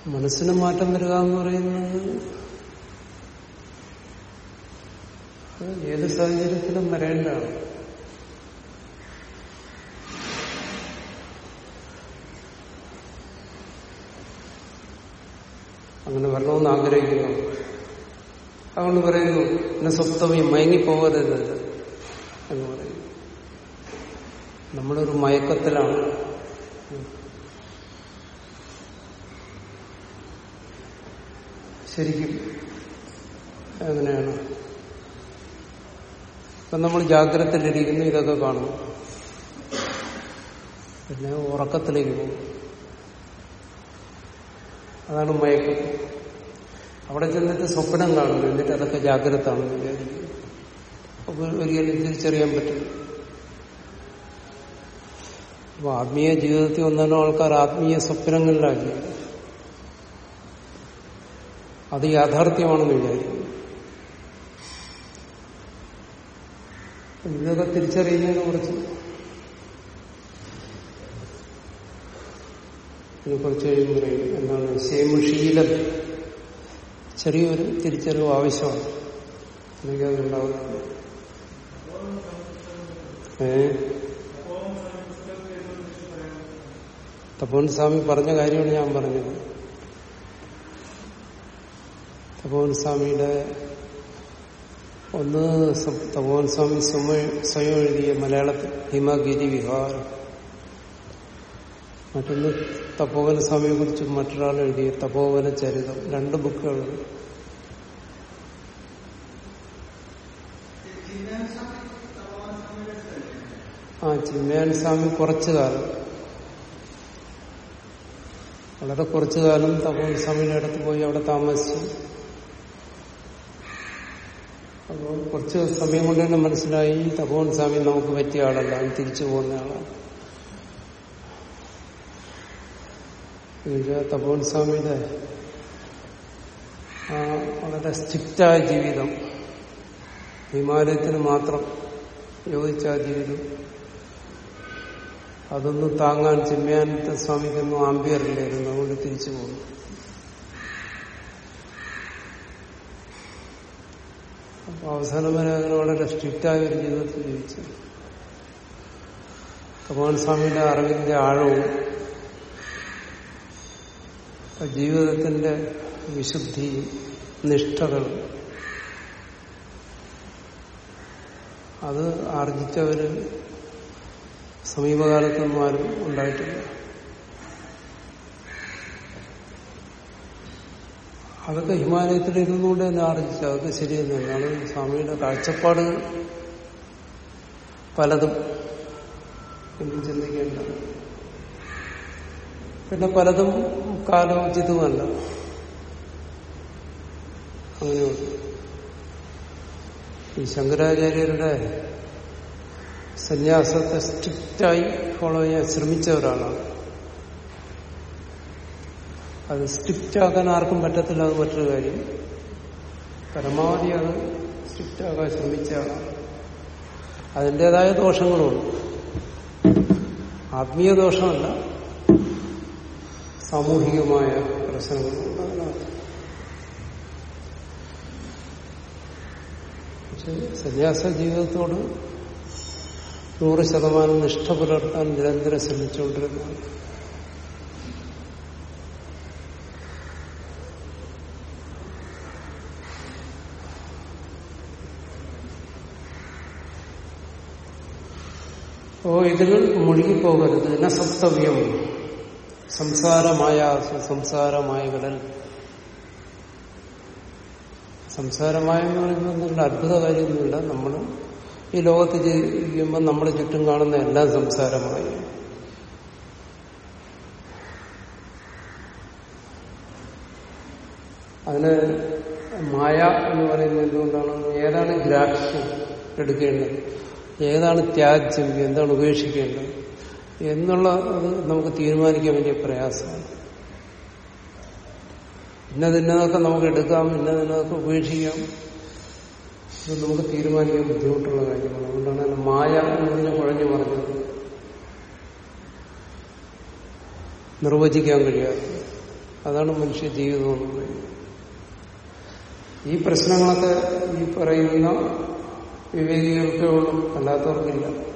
[SPEAKER 1] മനസ്സിന് മാറ്റം വരിക എന്ന് പറയുന്നത് ഏത് സാഹചര്യത്തിലും വരേണ്ടതാണ്. അങ്ങനെ വരണമെന്ന് ആഗ്രഹിക്കുന്നു. അതുകൊണ്ട് പറയുന്നു എന്നെ സ്വപ്തവ്യം മയങ്ങിപ്പോകരുത് എന്ന് പറയുന്നു. നമ്മളൊരു മയക്കത്തിലാണ്. ശരിക്കും എങ്ങനെയാണ് ഇപ്പൊ നമ്മൾ ജാഗ്രതയിലിരിക്കുന്നു ഇതൊക്കെ കാണുന്നു. പിന്നെ ഉറക്കത്തിലേക്ക് പോകും അതാണ് മയക്കം അവിടെ ചെന്നിട്ട് സ്വപ്നം കാണുന്നു എന്നിട്ട് അതൊക്കെ ജാഗ്രത ആണെന്ന് വിചാരിക്കും. അപ്പൊ ഒരിക്കലും തിരിച്ചറിയാൻ പറ്റില്ല. അപ്പൊ ആത്മീയ ജീവിതത്തിൽ വന്നാലും ആൾക്കാർ ആത്മീയ സ്വപ്നങ്ങളിലാണ് ജീവിക്കുന്നത് അത് യാഥാർത്ഥ്യമാണെന്ന് വിചാരിക്കും. ഇതൊക്കെ തിരിച്ചറിയുന്നതിനെ കുറിച്ച് ഇതിനെ കുറച്ച് കഴിയുമ്പോൾ പറയും എന്താണ്? ശേമുഷീലം ചെറിയൊരു തിരിച്ചറിവ് ആവശ്യമാണ്. അല്ലെങ്കിൽ അതുണ്ടാവുന്നില്ല തപോൻ സ്വാമി പറഞ്ഞ കാര്യമാണ് ഞാൻ പറഞ്ഞത്. തപോൻ സ്വാമിയുടെ ഒന്ന് തപോൻ സ്വാമി സ്വയം എഴുതിയ മലയാളത്തിൽ ഹിമഗിരി വിഹാരം. മറ്റൊന്ന് തപോവന സ്വാമിയെ കുറിച്ച് മറ്റൊരാൾ എഴുതിയ തപോവന ചരിതം. രണ്ട് ബുക്കുകളുണ്ട് ആ ചിന്മയാൻ സ്വാമി കുറച്ചു കാലം. വളരെ കുറച്ചു കാലം തപോവൻ സ്വാമിയുടെ അടുത്ത് പോയി അവിടെ താമസിച്ചു. അപ്പോൾ കുറച്ച് സമയം കൊണ്ട് തന്നെ മനസ്സിലായി തപോവൻ സ്വാമി നമുക്ക് പറ്റിയ ആളല്ല തിരിച്ചു പോകുന്ന ആളാണ്. എന്നുവെച്ചാൽ വളരെ സ്ട്രിക്റ്റായ ജീവിതം. ഹിമാലയത്തിന് മാത്രം യോജിച്ച ജീവിതം. അതൊന്നും താങ്ങാൻ ചിന്മയാനത്തെ സ്വാമിക്കൊന്നും ആംബിയറില്ലായിരുന്നു അതുകൊണ്ട് തിരിച്ചു പോകുന്നു. അപ്പൊ അവസാനം വരെ അങ്ങനെ വളരെ സ്ട്രിക്റ്റായ ഒരു ജീവിതത്തിൽ ജീവിച്ചു ഭഗവാൻ സ്വാമിയുടെ അറിവിന്റെ ആഴവും ജീവിതത്തിന്റെ വിശുദ്ധി നിഷ്ഠകൾ. അത് ആർജിച്ചവര് സമീപകാലത്തൊന്നും ആരും ഉണ്ടായിട്ടില്ല. അതൊക്കെ ഹിമാലയത്തിൽ ഇരുന്നുകൊണ്ട് തന്നെ ആർജിച്ചു അതൊക്കെ ശരി തന്നെയാണ് സ്വാമിയുടെ കാഴ്ചപ്പാടുകൾ പലതും എന്ന് ചിന്തിക്കേണ്ടത്. പിന്നെ പലതും കാലോചിതമല്ല. അങ്ങനെയുണ്ട് ഈ ശങ്കരാചാര്യരുടെ സന്യാസത്തെ സ്ട്രിക്റ്റായി ഫോളോ ചെയ്യാൻ ശ്രമിച്ച ഒരാളാണ് അത് സ്ട്രിക്റ്റ് ആക്കാൻ ആർക്കും പറ്റത്തില്ല അത് മറ്റൊരു കാര്യം. പരമാവധി അത് സ്ട്രിക്റ്റ് ആക്കാൻ ശ്രമിച്ച അതിന്റെതായ ദോഷങ്ങളുണ്ട്. ആത്മീയ ദോഷമല്ല സാമൂഹികമായ പ്രശ്നങ്ങളുണ്ട് ഉണ്ടാകാത്ത പക്ഷെ സന്യാസ ജീവിതത്തോട് നൂറ് ശതമാനം നിഷ്ഠ പുലർത്താൻ നിരന്തരം ശ്രമിച്ചുകൊണ്ടിരുന്നതാണ്. ഓ ഇതിൽ മുഴുകിപ്പോകരുത്. നസപ്തവ്യം സംസാരമായ സംസാരമായ കടൽ. സംസാരമായ എന്ന് പറയുമ്പോൾ എന്തെങ്കിലും അത്ഭുത കാര്യമൊന്നുമില്ല. നമ്മൾ ഈ ലോകത്ത് ജീവിക്കുമ്പോൾ നമ്മൾ ചുറ്റും കാണുന്ന എല്ലാം സംസാരമായി. അതിന് മായ എന്ന് പറയുന്നത് എന്തുകൊണ്ടാണ്? ഏതാണ് ഗ്രാഹ്യം എടുക്കേണ്ടത്? ഏതാണ് ത്യാജ്യം? എന്താണ് ഉപേക്ഷിക്കേണ്ടത്? എന്നുള്ള അത് നമുക്ക് തീരുമാനിക്കാൻ വലിയ പ്രയാസമാണ്. ഇന്നതിന്നതൊക്കെ നമുക്ക് എടുക്കാം ഇന്നതിന്നതൊക്കെ ഉപേക്ഷിക്കാം. ഇത് നമുക്ക് തീരുമാനിക്കാൻ ബുദ്ധിമുട്ടുള്ള കാര്യമാണ് അതുകൊണ്ടാണ് മായ എന്നതിനെ കുഴഞ്ഞു പറഞ്ഞത്. നിർവചിക്കാൻ കഴിയാത്തത് അതാണ് മനുഷ്യ ജീവിതം എന്ന് പറയുന്നത്. ഈ പ്രശ്നങ്ങളൊക്കെ ഈ പറയുന്ന വിവേകികൾക്കേ ഉള്ളൂ അല്ലാത്തവർക്കില്ല.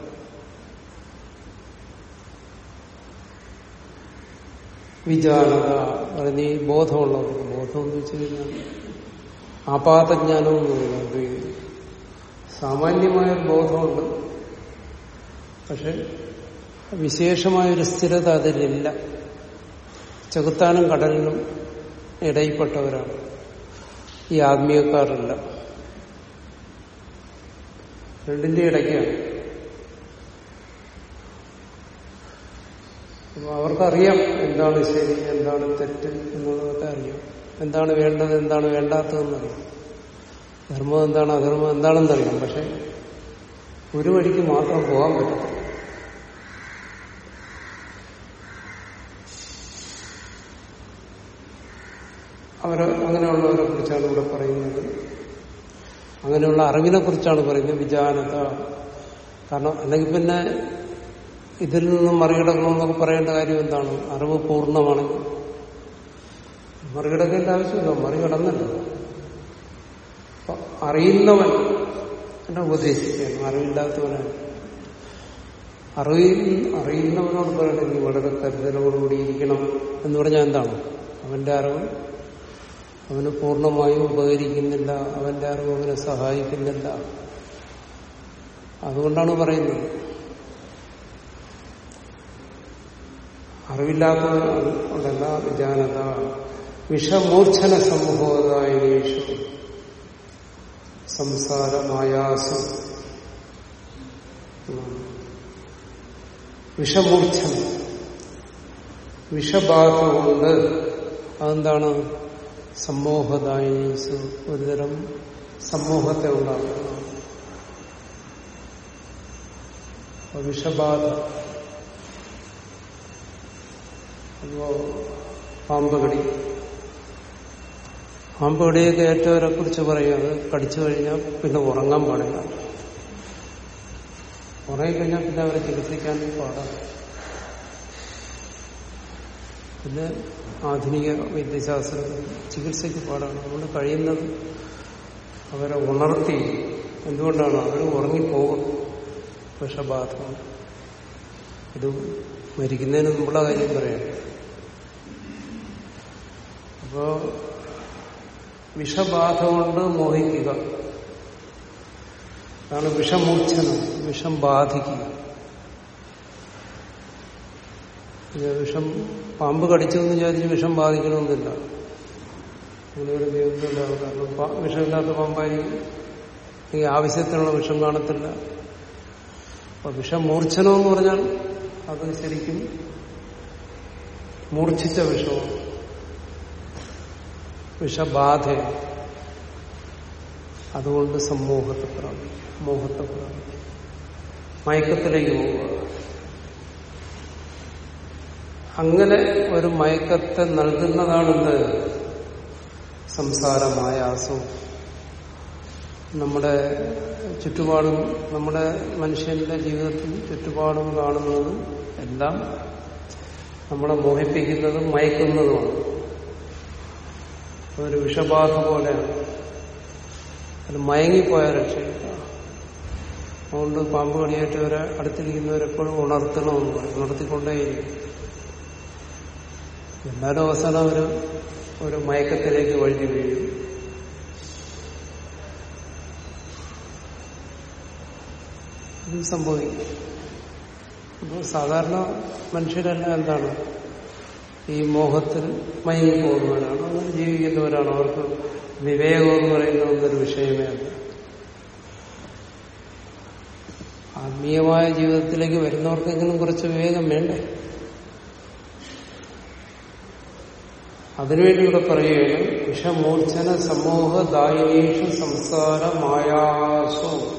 [SPEAKER 1] വിചാരത പറഞ്ഞ ഈ ബോധമുള്ളവർക്ക് ബോധം എന്ന് വെച്ച് കഴിഞ്ഞാൽ ആപാതജ്ഞാനം എന്ന് സാമാന്യമായൊരു ബോധമുണ്ട്. പക്ഷെ വിശേഷമായൊരു സ്ഥിരത അതിലില്ല. ചെകുത്താനും കടലിനും ഇടയിൽപ്പെട്ടവരാണ്. ഈ ആത്മീയക്കാരല്ല. രണ്ടിന്റെ ഇടയ്ക്കാണ്. അപ്പൊ അവർക്കറിയാം എന്താണ് ശരി എന്താണ് തെറ്റ് എന്നുള്ളതൊക്കെ അറിയാം. എന്താണ് വേണ്ടത് എന്താണ് വേണ്ടാത്തതെന്നറിയാം. ധർമ്മം എന്താണ് അധർമ്മം എന്താണെന്നറിയാം. പക്ഷെ ഒരു വഴിക്ക് മാത്രം പോകാൻ പറ്റും അവർ അങ്ങനെയുള്ളവരെ കുറിച്ചാണ് ഇവിടെ പറയുന്നത്. അങ്ങനെയുള്ള അറിവിനെ കുറിച്ചാണ് പറയുന്നത്. വിചാരത കാരണം അല്ലെങ്കിൽ പിന്നെ ഇതിൽ നിന്നും മറികടക്കണമെന്നൊക്കെ പറയേണ്ട കാര്യം എന്താണ്? അറിവ് പൂർണമാണെങ്കിൽ മറികടക്കേണ്ട ആവശ്യമില്ല. മറികടന്നില്ല. അറിയുന്നവൻ എന്നെ ഉപദേശിക്കുകയാണ്. അറിവില്ലാത്തവനാണ് അറിയ അറിയുന്നവനോട് പറയട്ടെ. നീ വളരെ കരുതലോടുകൂടി ഇരിക്കണം എന്ന് പറഞ്ഞാൽ എന്താണ്? അവന്റെ അറിവ് അവന് പൂർണമായും ഉപകരിക്കുന്നില്ല. അവന്റെ അറിവ് അവനെ സഹായിക്കുന്നില്ല. അതുകൊണ്ടാണ് പറയുന്നത് അറിവില്ലാത്തവരല്ല വിജാനത വിഷമൂർച്ഛന സമൂഹോദായേഷു സംസാരമായാസം. വിഷമൂർച്ഛനം. വിഷബാധ കൊണ്ട് അതെന്താണ്? സമ്മോഹദായീസ് ഒരുതരം സമൂഹത്തെ ഉണ്ടാക്കുന്നു. വിഷബാധ. അപ്പോ പാമ്പുകടി. പാമ്പുകടിയൊക്കെ ഏറ്റവരെ കുറിച്ച് പറയും. അത് കടിച്ചു കഴിഞ്ഞാൽ പിന്നെ ഉറങ്ങാൻ പാടില്ല. ഉറങ്ങിക്കഴിഞ്ഞാൽ പിന്നെ അവരെ ചികിത്സിക്കാൻ പാടാണ്. പിന്നെ ആധുനിക വൈദ്യശാസ്ത്ര ചികിത്സയ്ക്ക് പാടാണ്. അതുകൊണ്ട് കഴിയുന്നത് അവരെ ഉണർത്തി. എന്തുകൊണ്ടാണ്? അവർ ഉറങ്ങിപ്പോകും. വിഷബാധ ഇത് മരിക്കുന്നതിന് മുമ്പുള്ള കാര്യം പറയാം. അപ്പോ വിഷബാധ കൊണ്ട് മോഹിക്കുക. അതാണ് വിഷമൂർച്ഛനം വിഷം ബാധിക്കുക. വിഷം പാമ്പ് കടിച്ചു എന്ന് വിചാരിച്ച് വിഷം ബാധിക്കണമെന്നില്ല. അങ്ങനെ ഒരു നിയമത്തിലുണ്ടാവും കാരണം വിഷമില്ലാത്ത പാമ്പായിരിക്കും. ഈ ആവശ്യത്തിനുള്ള വിഷം കാണത്തില്ല. അപ്പൊ വിഷമൂർച്ഛനം എന്ന് പറഞ്ഞാൽ അത് ശരിക്കും മൂർച്ഛിച്ച വിഷമാണ്. വിഷബാധയാണ് അതുകൊണ്ട് സമ്മോഹത്തെ പ്രാപിക്കും. മോഹത്തെ പ്രാപിക്കും. മയക്കത്തിലേക്ക് പോവുക അങ്ങനെ ഒരു മയക്കത്തെ നൽകുന്നതാണെന്ത്? സംസാരമായ ആസവും നമ്മുടെ ചുറ്റുപാടും നമ്മുടെ മനുഷ്യന്റെ ജീവിതത്തിൽ ചുറ്റുപാടും കാണുന്നത് എല്ലാം നമ്മളെ മോഹിപ്പിക്കുന്നതും മയക്കുന്നതുമാണ്. ഒരു വിഷബാധ പോലെയാണ് അത് മയങ്ങിപ്പോയ രക്ഷയില്ല അതുകൊണ്ട് പാമ്പ് കടിയേറ്റവരെ അടുത്തിരിക്കുന്നവരെപ്പോഴും ഉണർത്തണമെന്ന് പറയും. ഉണർത്തിക്കൊണ്ടേയിരിക്കും. എന്നാലും അവസാനം അവർ ഒരു മയക്കത്തിലേക്ക് വഴുതി വീഴും. ഇത് സംഭവിക്കും. സാധാരണ മനുഷ്യരെല്ലാം എന്താണ്? ഈ മോഹത്തിൽ മയങ്ങി പോകുന്നവരാണ്. അങ്ങനെ ജീവിക്കുന്നവരാണ്. അവർക്ക് വിവേകം എന്ന് പറയുന്ന ഒന്നൊരു വിഷയമേ അല്ല. ആത്മീയമായ ജീവിതത്തിലേക്ക് വരുന്നവർക്കെങ്കിലും കുറച്ച് വിവേകം വേണ്ടേ? അതിനുവേണ്ടി ഇവിടെ പറയുകയാണ് വിഷമൂർച്ഛന സമൂഹ ദായിനീഷു സംസാര മായാസോ.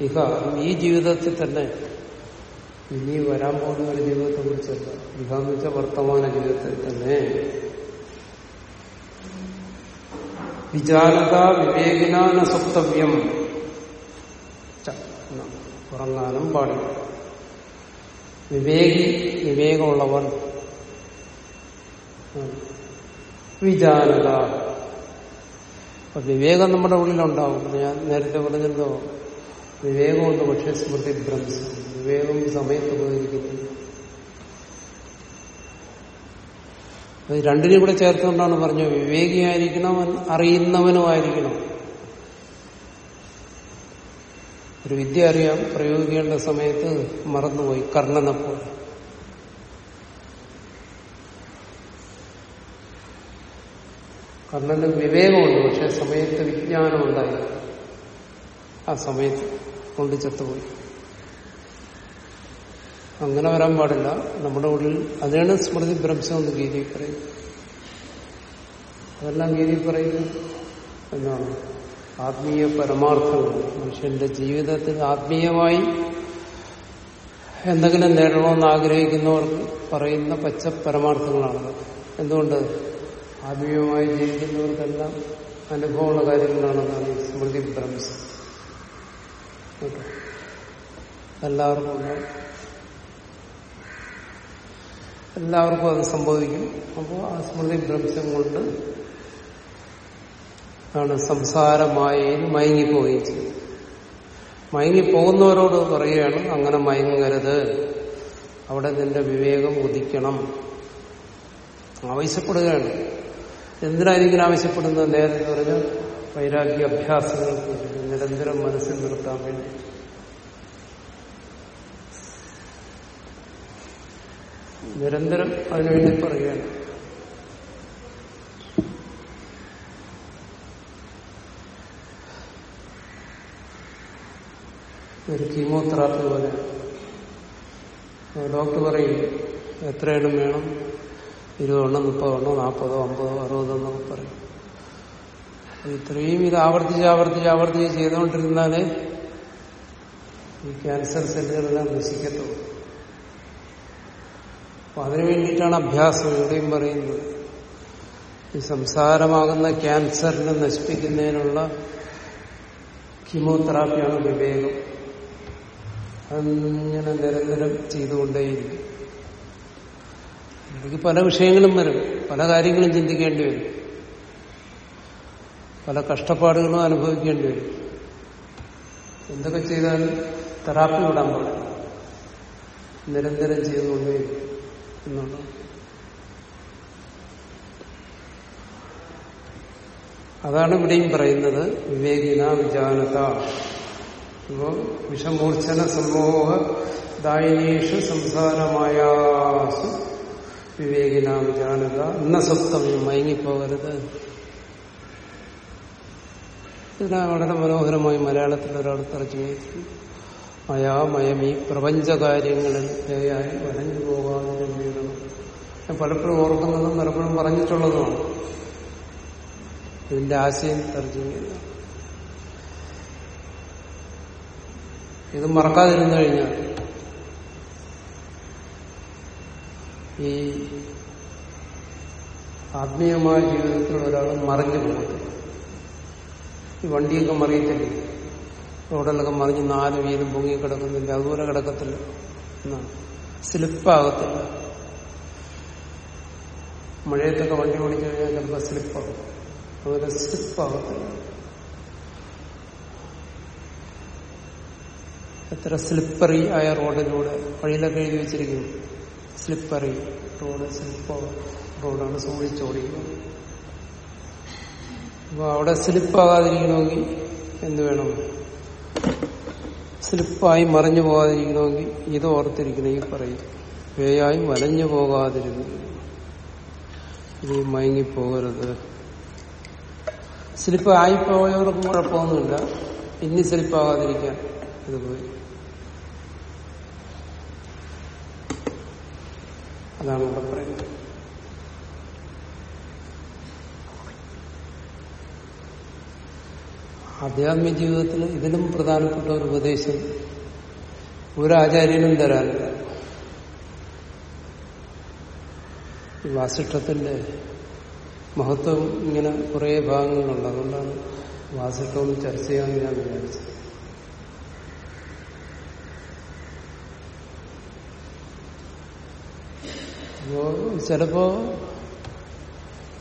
[SPEAKER 1] ഇഹ ഈ ജീവിതത്തിൽ തന്നെ ഇനി വരാൻ പോകുന്ന ഒരു ജീവിതത്തെ കുറിച്ചല്ല വിവാഹം വെച്ച വർത്തമാന ജീവിതത്തിൽ തന്നെ. വിചാരത വിവേകിനാന സ്വപ്തവ്യം. ഉറങ്ങാനും പാടില്ല. വിവേകി വിവേകമുള്ളവർ. വിചാരത. അപ്പൊ വിവേകം നമ്മുടെ ഉള്ളിലുണ്ടാവും. ഞാൻ നേരത്തെ പറഞ്ഞല്ലോ. വിവേകമുണ്ട് പക്ഷെ സ്മൃതി ഭ്രംശം വിവേകം സമയത്ത് പോയിരിക്കുന്നു അത് രണ്ടിനെയും കൂടെ ചേർത്തുകൊണ്ടാണ് പറഞ്ഞത്. വിവേകിയായിരിക്കണം അറിയുന്നവനുമായിരിക്കണം. ഒരു വിദ്യ അറിയാം പ്രയോഗിക്കേണ്ട സമയത്ത് മറന്നുപോയി കർണനെ കർണന് വിവേകമുണ്ട് പക്ഷെ സമയത്ത് വിജ്ഞാനം ഉണ്ടായി ആ സമയത്ത് കൊണ്ട് ചത്തുപോയി. അങ്ങനെ വരാൻ പാടില്ല. നമ്മുടെ ഉള്ളിൽ അതിനാണ് സ്മൃതി ഭ്രംശം എന്ന് ഗീതി പറയും അതെല്ലാം ഗീതി പറയുന്നു എന്നാണ്. ആത്മീയ പരമാർത്ഥങ്ങൾ. മനുഷ്യന്റെ ജീവിതത്തിൽ ആത്മീയമായി എന്തെങ്കിലും നേടണമെന്ന് ആഗ്രഹിക്കുന്നവർക്ക് പറയുന്ന പച്ച പരമാർത്ഥങ്ങളാണ് എന്തുകൊണ്ട്? ആത്മീയമായി ജീവിക്കുന്നവർക്കെല്ലാം അനുഭവമുള്ള കാര്യങ്ങളാണെന്നാണ് സ്മൃതി ഭ്രംശം എല്ലാവർക്കും. എല്ലാവർക്കും അത് സംഭവിക്കും. അപ്പോൾ ആ സ്മൃതി ഭ്രംശം കൊണ്ട് ആണ് സംസാരമായയിൽ മയങ്ങിപ്പോവുകയും ചെയ്യും മയങ്ങിപ്പോകുന്നവരോട് പറയുകയാണ് അങ്ങനെ മയങ്ങരുത്. അവിടെ നിന്റെ വിവേകം ഉദിക്കണം. ആവശ്യപ്പെടുകയാണ്. എന്തിനായിരിക്കും ആവശ്യപ്പെടുന്നത്? നേരത്തെ പറഞ്ഞ വൈരാഗ്യ അഭ്യാസങ്ങൾക്ക് നിരന്തരം മനസ്സിൽ നിർത്താൻ വേണ്ടി നിരന്തരം അതിനുവേണ്ടി പറയുകയാണ്. ഒരു കീമോതെറാപ്പി പോലെ. ഡോക്ടർ പറയും എത്രയെണ്ണം വേണം? ഇരുപതെണ്ണം മുപ്പതെണ്ണോ നാൽപ്പതോ അമ്പതോ അറുപതോ എന്നൊക്കെ പറയും. ഇത്രയും ഇത് ആവർത്തിച്ച് ആവർത്തിച്ച് ആവർത്തിച്ച് ചെയ്തുകൊണ്ടിരുന്നാലേ ഈ ക്യാൻസർ സെല്ലുകളെല്ലാം നശിക്കത്തുള്ളൂ. അപ്പൊ അതിനു വേണ്ടിയിട്ടാണ് അഭ്യാസം ഇവിടെയും പറയുന്നത്. ഈ സംസാരമാകുന്ന ക്യാൻസറിനെ നശിപ്പിക്കുന്നതിനുള്ള കീമോതെറാപ്പിയാണ് വിവേകം. അങ്ങനെ നിരന്തരം ചെയ്തുകൊണ്ടേയിരിക്കും. എനിക്ക് പല വിഷയങ്ങളും വരും. പല കാര്യങ്ങളും ചിന്തിക്കേണ്ടി വരും. പല കഷ്ടപ്പാടുകളും അനുഭവിക്കേണ്ടി വരും. എന്തൊക്കെ ചെയ്താലും തെറാപ്പി വിടാൻ പാടില്ല. നിരന്തരം ചെയ്തുകൊണ്ടേയിരിക്കും. എന്നുള്ളത് അതാണ് ഇവിടെയും പറയുന്നത് വിവേകിന വിജാനത. അപ്പോ വിഷമൂർച്ഛന സമൂഹ ദായനീഷു സംസാരമായാസു വിവേകിന വിജാനത. എന്ന സ്വപ്തമയം മയങ്ങിപ്പോകരുത്. ഇതിനാ വളരെ മനോഹരമായി മലയാളത്തിൽ ഒരാൾ തർജമ മയാമയം ഈ പ്രപഞ്ചകാര്യങ്ങളിൽ ദയായി വരഞ്ഞു പോകാതെ വീഴണം ഞാൻ പലപ്പോഴും ഓർക്കുന്നതും പലപ്പോഴും പറഞ്ഞിട്ടുള്ളതുമാണ്. ഇതിന്റെ ആശയം തർജമ ചെയ്തതാണ് ഇത് മറക്കാതിരുന്നു കഴിഞ്ഞാൽ ഈ ആത്മീയമായ ജീവിതത്തിൽ ഒരാൾ മറിഞ്ഞു പോകട്ടെ ഈ വണ്ടിയൊക്കെ മറിയത്തില്ലേ? റോഡിലൊക്കെ മറിഞ്ഞ് നാല് വീതം പൊങ്ങി കിടക്കുന്നില്ല. അതുപോലെ കിടക്കത്തില്ല. എന്നാണ്. സ്ലിപ്പാകത്തില്ല. മഴയത്തൊക്കെ വണ്ടി ഓടിച്ചു കഴിഞ്ഞാൽ ചിലപ്പോൾ സ്ലിപ്പാകും. അതുപോലെ സ്ലിപ്പാകത്തില്ല. എത്ര സ്ലിപ്പറി ആയ റോഡിലൂടെ വഴിയിലൊക്കെ എഴുതി വെച്ചിരിക്കുന്നു. സ്ലിപ്പറി. റോഡ് സ്ലിപ്പ് റോഡാണ് സൂക്ഷിച്ചോടിക്കുന്നത് അപ്പൊ അവിടെ സ്ലിപ്പാകാതിരിക്കണമെങ്കിൽ എന്ത് വേണം? സ്ലിപ്പായി മറിഞ്ഞു പോകാതിരിക്കണമെങ്കിൽ ഇത് ഓർത്തിരിക്കണം ഈ പറയും. വേയായി വലഞ്ഞു പോകാതിരുന്നു. ഇത് മയങ്ങിപ്പോകരുത്. സ്ലിപ്പ് ആയിപ്പോയവർക്കും കുഴപ്പമൊന്നുമില്ല. ഇനി സ്ലിപ്പാകാതിരിക്കാൻ ഇത് പോയി. അതാണ് ഇവിടെ പറയുന്നത്. ആധ്യാത്മിക ജീവിതത്തിൽ ഇതിലും പ്രധാനപ്പെട്ട ഒരു ഉപദേശം ഒരാചാര്യനും തരാനില്ല ഈ വാസിഷ്ഠത്തിന്റെ മഹത്വം ഇങ്ങനെ കുറെ ഭാഗങ്ങളുണ്ട്. അതുകൊണ്ടാണ് വാസിഷ്ടവും ചർച്ച ചെയ്യാമെന്ന് ഞാൻ വിചാരിച്ചത്. ചിലപ്പോ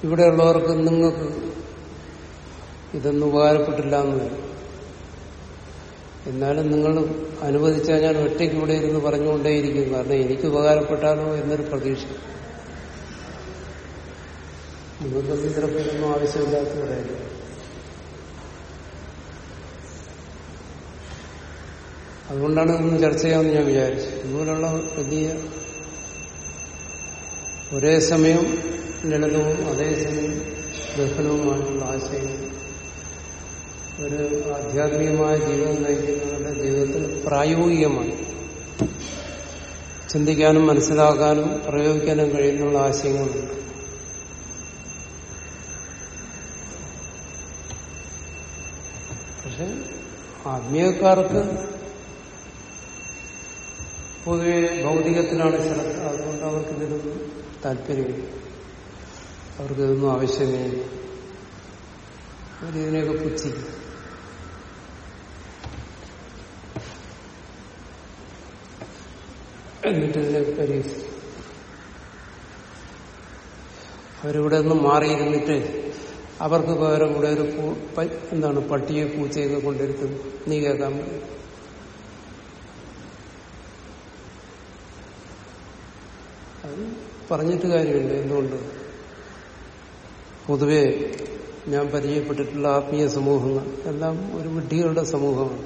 [SPEAKER 1] ഇവിടെയുള്ളവർക്ക് നിങ്ങൾക്ക് ഇതൊന്നും ഉപകാരപ്പെട്ടില്ല എന്ന് വരും. എന്നാലും നിങ്ങൾ അനുവദിച്ചാൽ ഞാൻ ഒറ്റയ്ക്ക് ഇവിടെ ഇരുന്ന് പറഞ്ഞുകൊണ്ടേയിരിക്കും. കാരണം എനിക്ക് ഉപകാരപ്പെട്ടാലോ എന്നൊരു പ്രതീക്ഷ. നിങ്ങൾക്കൊന്നും ചിലപ്പോൾ ഇതൊന്നും ആവശ്യമില്ലാത്തവരായിരിക്കും അതുകൊണ്ടാണ് ഇതൊന്നും ചർച്ച ചെയ്യാമെന്ന് ഞാൻ വിചാരിച്ചു. ഇതുപോലുള്ള വലിയ ഒരേ സമയം ലളിതവും അതേസമയം ഗഹനവുമായിട്ടുള്ള ആശയങ്ങൾ ഒരു ആധ്യാത്മികമായ ജീവിതം നയിക്കുന്നവരുടെ ജീവിതത്തിൽ പ്രായോഗികമാണ്. ചിന്തിക്കാനും മനസ്സിലാക്കാനും പ്രയോഗിക്കാനും കഴിയുന്നുള്ള ആശയങ്ങളുണ്ട്. പക്ഷെ ആത്മീയക്കാർക്ക് പൊതുവെ ഭൗതികത്തിലാണ് ശ്രദ്ധ അതുകൊണ്ട് അവർക്ക് ഇതിലൊന്നും താല്പര്യമില്ല അവർക്ക് ഇതൊന്നും ആവശ്യമേ അവരിതിനെയൊക്കെ പുച്ഛിക്കും. എന്നിട്ട് ഇതിനെ പരീക്ഷിക്കും അവരിവിടെ നിന്ന് മാറിയിരുന്നിട്ട് അവർക്ക് പകരം ഇവിടെ ഒരു എന്താണ് പട്ടിയെ പൂച്ചയൊക്കെ കൊണ്ടിരുത്തുന്നു നീ കേൾക്കാൻ അത് പറഞ്ഞിട്ട് കാര്യമില്ല. എന്തുകൊണ്ട്? പൊതുവെ ഞാൻ പരിചയപ്പെട്ടിട്ടുള്ള ആത്മീയ സമൂഹങ്ങൾ എല്ലാം ഒരു വിഡ്ഢികളുടെ സമൂഹമാണ്.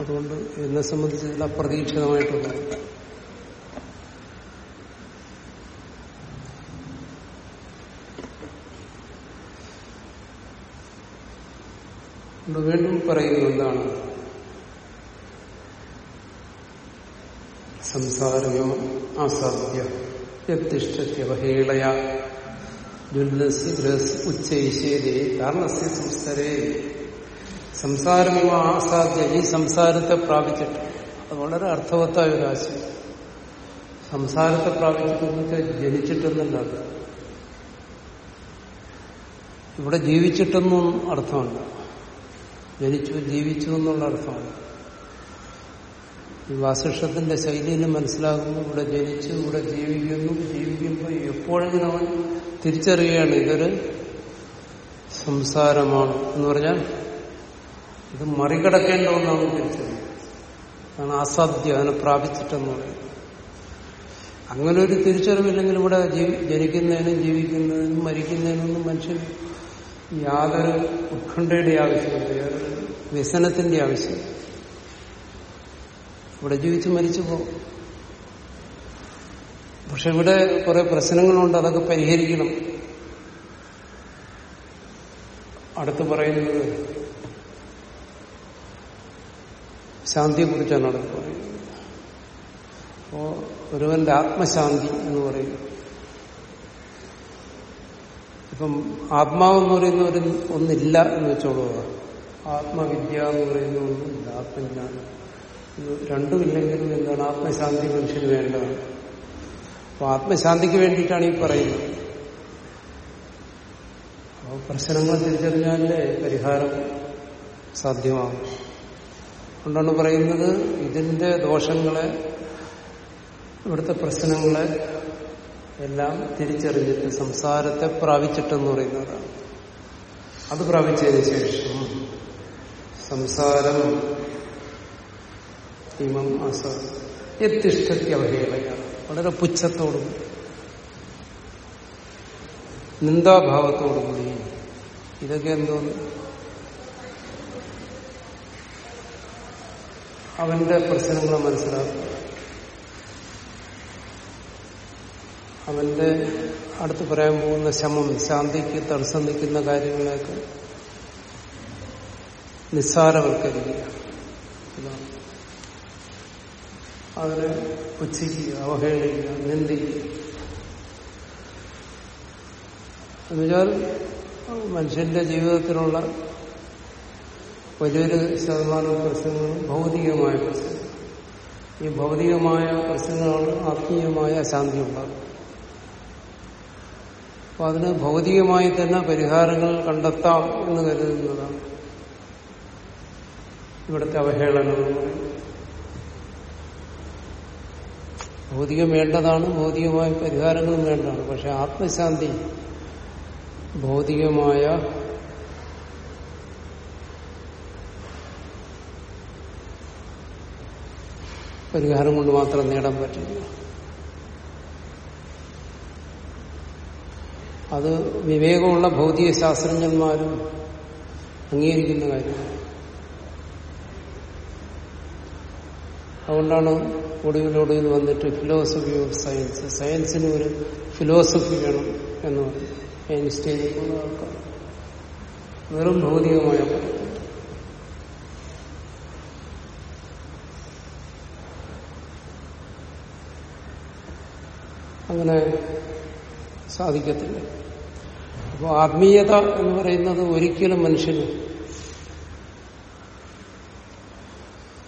[SPEAKER 1] അതുകൊണ്ട് എന്നെ സംബന്ധിച്ച് ഇതിൽ അപ്രതീക്ഷിതമായിട്ടുള്ള വീണ്ടും പറയുന്നു എന്താണ്? സംസാരമോ അസാധ്യ യത്തിഷ്ടത്യവഹേളയ ജ്വല്ലസി ഗ്രഹസ് ഉച്ചയിശേതേ കാരണസ്യ സംസ്കരേ സംസാരമോ ആസാധ്യ ഈ സംസാരത്തെ പ്രാപിച്ചിട്ട്. അത് വളരെ അർത്ഥവത്തായ ഒരു ആശയം. സംസാരത്തെ പ്രാപിച്ചിട്ട് ജനിച്ചിട്ടെന്നല്ല അത്. ഇവിടെ ജീവിച്ചിട്ടൊന്നും അർത്ഥമല്ല ജനിച്ചു ജീവിച്ചു എന്നുള്ള അർത്ഥമാണ് ഈ വാസിഷ്ടത്തിന്റെ ശൈലിയിൽ മനസ്സിലാകുന്നു ഇവിടെ ജനിച്ചു ഇവിടെ ജീവിക്കുന്നു ജീവിക്കുമ്പോൾ എപ്പോഴെങ്കിലും അവൻ തിരിച്ചറിയുകയാണ് ഇതൊരു സംസാരമാണ് എന്ന് പറഞ്ഞാൽ ഇത് മറികടക്കേണ്ട ഒന്നാണ് തിരിച്ചറിയുന്നത് അതാണ് അസാധ്യം അതിനെ പ്രാപിച്ചിട്ടെന്ന് പറയുന്നത്. അങ്ങനെ ഒരു തിരിച്ചറിവില്ലെങ്കിൽ ഇവിടെ ജനിക്കുന്നതിനും ജീവിക്കുന്നതിനും മരിക്കുന്നതിനൊന്നും മനുഷ്യൻ യാതൊരു ഉത്കണ്ഠയുടെ ആവശ്യമില്ല യാതൊരു വ്യസനത്തിന്റെ ആവശ്യമില്ല. ഇവിടെ ജീവിച്ച് മരിച്ചു പോകും പക്ഷെ ഇവിടെ കുറെ പ്രശ്നങ്ങളുണ്ട് അതൊക്കെ പരിഹരിക്കണം. അടുത്ത് പറയുന്നത് ശാന്തിയെക്കുറിച്ചാണ് അവിടെ പറയുന്നത്. അപ്പോ ഒരുവന്റെ ആത്മശാന്തി എന്ന് പറയും ഇപ്പം ആത്മാവെന്ന് പറയുന്ന ഒരു ഒന്നില്ല എന്ന് വെച്ചോളൂ ആത്മവിദ്യ എന്ന് പറയുന്ന ഒന്നുമില്ല ആത്മജ്ഞാനം. രണ്ടുമില്ലെങ്കിലും എന്താണ്? ആത്മശാന്തി മനുഷ്യന് വേണ്ടത് അപ്പൊ ആത്മശാന്തിക്ക് വേണ്ടിയിട്ടാണ് ഈ പറയുന്നത്. അപ്പോൾ പ്രശ്നങ്ങൾ തിരിച്ചറിഞ്ഞാലേ പരിഹാരം സാധ്യമാകും അതുകൊണ്ടാണ് പറയുന്നത് ഇതിന്റെ ദോഷങ്ങളെ ഇവിടുത്തെ പ്രശ്നങ്ങളെ എല്ലാം തിരിച്ചറിഞ്ഞിട്ട് സംസാരത്തെ പ്രാപിച്ചിട്ടെന്ന് പറയുന്നതാണ്. അത് പ്രാപിച്ചതിന് ശേഷം സംസാരം ഇമം അസ എത്തിഷ്ടത്തി അവഹേളയാണ്. വളരെ പുച്ഛത്തോടും നിന്ദാഭാവത്തോടുകൂടി ഇതൊക്കെ എന്തോന്ന്? അവന്റെ പ്രശ്നങ്ങളെ മനസ്സിലാക്കുക അവന്റെ അടുത്ത് പറയാൻ പോകുന്ന ശമം ശാന്തിക്ക് തടസ്സം നിൽക്കുന്ന കാര്യങ്ങളെയൊക്കെ നിസ്സാരവൽക്കരിക്കുക. അതിനെ പുച്ഛിക്കുക അവഹേളിക്കുക നിന്ദിക്കുക. എന്നുവെച്ചാൽ മനുഷ്യന്റെ ജീവിതത്തിലുള്ള വലിയൊരു ശതമാനം പ്രശ്നങ്ങളും ഭൗതികമായ പ്രശ്നങ്ങൾ ഈ ഭൗതികമായ പ്രശ്നങ്ങളാണ് ആത്മീയമായ അശാന്തി ഉണ്ടാകുന്നത്. അപ്പൊ അതിന് ഭൗതികമായി തന്നെ പരിഹാരങ്ങൾ കണ്ടെത്താം എന്ന് കരുതുന്നതാണ് ഇവിടുത്തെ അവഹേളനം ഭൗതികം വേണ്ടതാണ് ഭൗതികമായ പരിഹാരങ്ങളും വേണ്ടതാണ്. പക്ഷെ ആത്മശാന്തി ഭൗതികമായ പരിഹാരം കൊണ്ട് മാത്രം നേടാൻ പറ്റില്ല. അത് വിവേകമുള്ള ഭൗതിക ശാസ്ത്രജ്ഞന്മാരും അംഗീകരിക്കുന്ന കാര്യമാണ്. അതുകൊണ്ടാണ് ഒടുവിലൊടുവിൽ വന്നിട്ട് ഫിലോസഫി ഓഫ് സയൻസ് സയൻസിന് ഒരു ഫിലോസഫി വേണം എന്ന് പറയും ആൾക്കാർ വെറും ഭൗതികമായ പഠനം അങ്ങനെ സാധിക്കത്തില്ല. അപ്പോൾ ആത്മീയത എന്ന് പറയുന്നത് ഒരിക്കലും മനുഷ്യന്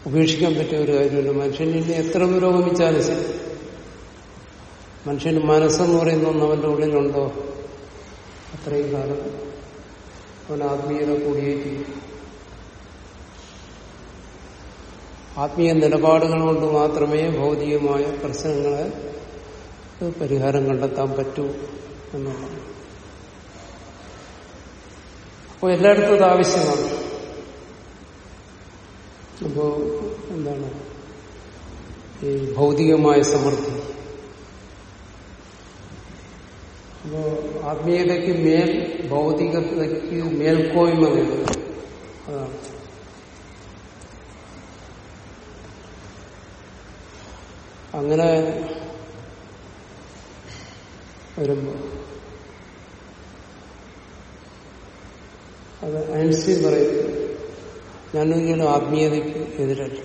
[SPEAKER 1] ഉപേക്ഷിക്കാൻ പറ്റിയ ഒരു കാര്യമില്ല. മനുഷ്യന് എത്ര പുരോഗമിച്ചാലും ശരി. മനുഷ്യന് മനസ്സെന്ന് പറയുന്ന ഒന്ന് അവന്റെ ഉള്ളിലുണ്ടോ? അത്രയും കാലം അവൻ ആത്മീയത കൂടിയേ ചെയ്യും ആത്മീയ നിലപാടുകൾ കൊണ്ട് മാത്രമേ ഭൗതികമായ പ്രശ്നങ്ങളെ പരിഹാരം കണ്ടെത്താൻ പറ്റൂ എന്ന് അപ്പോൾ എല്ലായിടത്തും അത് ആവശ്യമാണ്. അപ്പോ എന്താണ്? ഈ ഭൗതികമായ സമൃദ്ധി. അപ്പോ ആത്മീയതയ്ക്ക് മേൽ ഭൗതികതയ്ക്ക് മേൽക്കോയ്മ നേടുക അതാണ്. അങ്ങനെ വരുമ്പോ അത് ഐൻസ്റ്റീൻ പറയും ഞാനൊരിക്കലും ആത്മീയതയ്ക്ക് എതിരല്ല.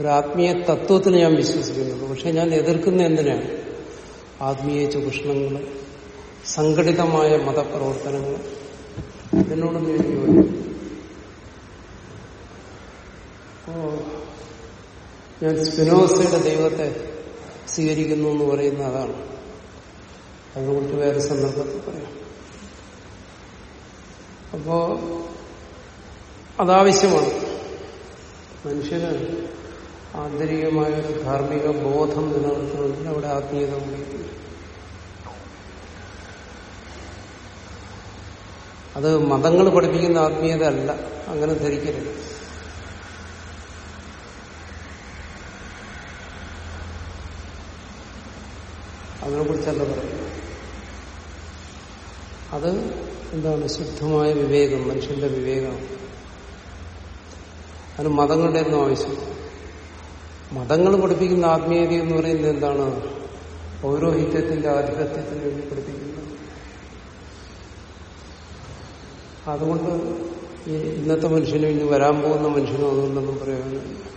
[SPEAKER 1] ഒരു ആത്മീയ തത്വത്തിന് ഞാൻ വിശ്വസിക്കുന്നുള്ളൂ പക്ഷെ ഞാൻ എതിർക്കുന്ന എന്തിനാണ്? ആത്മീയ ചൂഷണങ്ങൾ സംഘടിതമായ മതപ്രവർത്തനങ്ങൾ ഇതിനോടൊന്നും എനിക്ക് അപ്പോ ഞാൻ സ്പിനോസയുടെ ദൈവത്തെ സ്വീകരിക്കുന്നു എന്ന് പറയുന്ന അതാണ്. അതിനെക്കുറിച്ച് വേറെ സന്ദർഭത്തിൽ പറയാം. അപ്പോ അതാവശ്യമാണ്. മനുഷ്യന് ആന്തരികമായ ഒരു ധാർമ്മിക ബോധം നിലനിർത്തണമെങ്കിൽ അവിടെ ആത്മീയത ഉപയോഗിക്കുന്നു. അത് മതങ്ങൾ പഠിപ്പിക്കുന്ന ആത്മീയത അല്ല. അങ്ങനെ ധരിക്കരുത്. അതിനെക്കുറിച്ചല്ല പറയുന്നത്. അത് എന്താണ് ശുദ്ധമായ വിവേകം മനുഷ്യന്റെ വിവേകം. അതിന് മതങ്ങളുടെ ഒന്നും ആവശ്യം. മതങ്ങൾ പഠിപ്പിക്കുന്ന ആത്മീയത എന്ന് പറയുന്നത് എന്താണ്? പൗരോഹിത്യത്തിന്റെ ആധിപത്യത്തിന് വേണ്ടി പഠിപ്പിക്കുന്നത്. അതുകൊണ്ട് ഇന്നത്തെ മനുഷ്യനും ഇനി വരാൻ പോകുന്ന മനുഷ്യനും അതുകൊണ്ടൊന്നും പ്രയോജനമില്ല.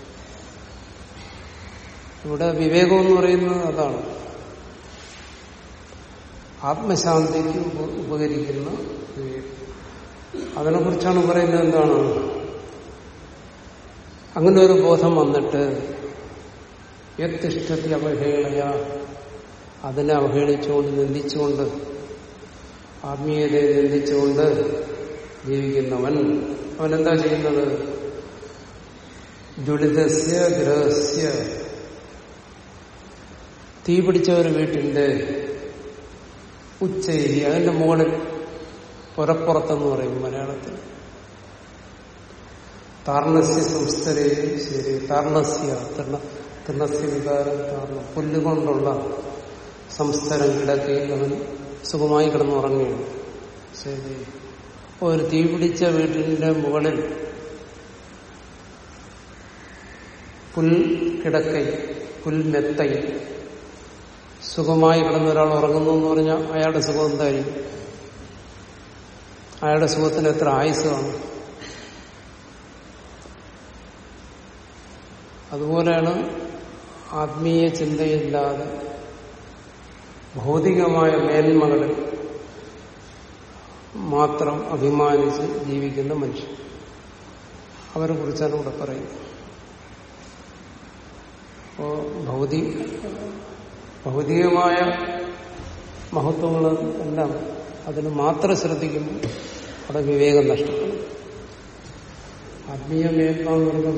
[SPEAKER 1] ഇവിടെ വിവേകം എന്ന് പറയുന്നത് അതാണ്. ആത്മശാന്തിക്ക് ഉപ- ഉപകരിക്കുന്ന. അതിനെ അതിനെക്കുറിച്ചാണ് പറയുന്നത് എന്താണ്? അങ്ങനെ ഒരു ബോധം വന്നിട്ട് യത്തിഷ്ടത്തിൽ അവഹേളയ. അതിനെ അവഹേളിച്ചുകൊണ്ട് നിന്ദിച്ചുകൊണ്ട് ആത്മീയതയെ നിന്ദിച്ചുകൊണ്ട് ജീവിക്കുന്നവൻ. അവനെന്താ ചെയ്യുന്നത്? ജ്വലിതസ്യ ഗ്രഹസ്യ. തീ പിടിച്ച ഒരു വീട്ടിന്റെ ഉച്ചേരി അതിന്റെ മുകളിൽ പുരപ്പുറത്തെന്ന് പറയും മലയാളത്തിൽ. താർണസ്യ സംസ്ഥരേ ശരി താർണസ്യ തൃണ തൃണസ്യ വികാരം താർണ പുല്ലുകൊണ്ടുള്ള സംസ്ഥരം കിടക്കയിൽ അവൻ സുഖമായി കിടന്നുറങ്ങുകയാണ്. ശരി. ഒരു തീ പിടിച്ച വീട്ടിന്റെ മുകളിൽ പുൽ കിടക്കൈ പുൽമെത്തൈ സുഖമായി കിടന്ന ഒരാൾ ഉറങ്ങുന്നു എന്ന് പറഞ്ഞാൽ അയാളുടെ സുഖം എന്തായിരിക്കും? അയാളുടെ സുഖത്തിന് എത്ര ആയുസ് അതുപോലെയാണ് ആത്മീയ ചിന്തയില്ലാതെ ഭൗതികമായ മേന്മകളിൽ മാത്രം അഭിമാനിച്ച് ജീവിക്കുന്ന മനുഷ്യൻ. അവരെ കുറിച്ചാണ് ഇവിടെ പറയുന്നത്. അപ്പോ ഭൗതിക ഭൗതികമായ മഹത്വങ്ങൾ എല്ലാം അതിന് മാത്രം ശ്രദ്ധിക്കുമ്പോൾ അവിടെ വിവേകം നഷ്ടപ്പെടും. ആത്മീയ മേന്മ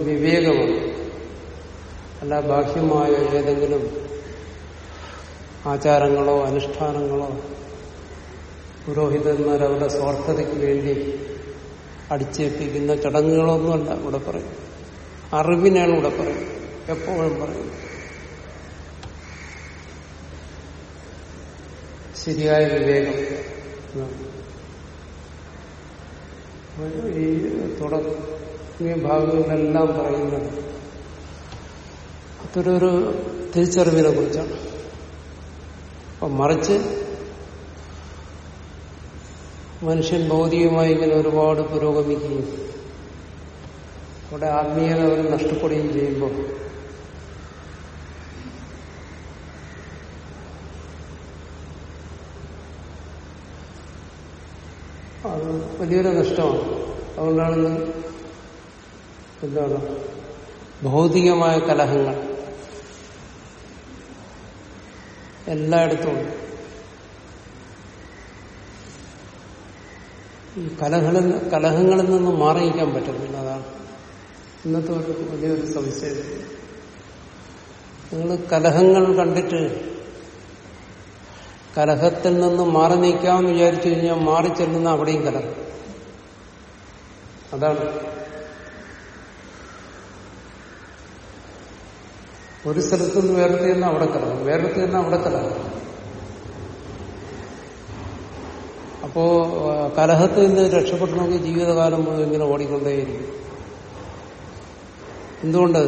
[SPEAKER 1] വിവേകമാണ്. അല്ല ബാഹ്യമായ ഏതെങ്കിലും ആചാരങ്ങളോ അനുഷ്ഠാനങ്ങളോ പുരോഹിതന്മാർ അവരുടെ സ്വാർത്ഥതയ്ക്ക് വേണ്ടി അടിച്ചേൽപ്പിക്കുന്ന ചടങ്ങുകളൊന്നുമല്ല ഇവിടെ പറയും അറിവിനാണ് ഇവിടെ പറയുന്നത്. എപ്പോഴും പറയുന്നത്. ശരിയായ വിവേകം. ഈ തുടങ്ങിയ ഭാഗങ്ങളിലെല്ലാം പറയുന്നത് അത്തരൊരു തിരിച്ചറിവിനെ കുറിച്ചാണ്. അപ്പം മറിച്ച് മനുഷ്യൻ ഭൗതികമായി ഇങ്ങനെ ഒരുപാട് പുരോഗമിക്കുകയും അവിടെ ആത്മീയത അവർ നഷ്ടപ്പെടുകയും ചെയ്യുമ്പോൾ അത് വലിയൊരു നഷ്ടമാണ്. അതുകൊണ്ടാണ് എന്താണ്? ഭൗതികമായ കലഹങ്ങൾ എല്ലായിടത്തും ഈ കലഹങ്ങളിൽ കലഹങ്ങളിൽ നിന്ന് മാറിയിരിക്കാൻ പറ്റുന്നില്ല. അതാണ് ഇന്നത്തെ ഒരു വലിയൊരു സംശയം നിങ്ങൾ കലഹങ്ങൾ കണ്ടിട്ട് കലഹത്തിൽ നിന്ന് മാറി നീക്കാമെന്ന് വിചാരിച്ചു കഴിഞ്ഞാൽ മാറി ചെല്ലുന്ന അവിടെയും കലഹം. അതാണ്. ഒരു സ്ഥലത്ത് നിന്ന് വേറെ നിന്ന് അവിടെ കലഹം. വേറെ നിന്ന് അവിടെ കലഹം. അപ്പോ കലഹത്തിൽ നിന്ന് രക്ഷപ്പെടണമെങ്കിൽ ജീവിതകാലം മുഴുവൻ ഇങ്ങനെ ഓടിക്കൊണ്ടേയിരിക്കും. എന്തുകൊണ്ട്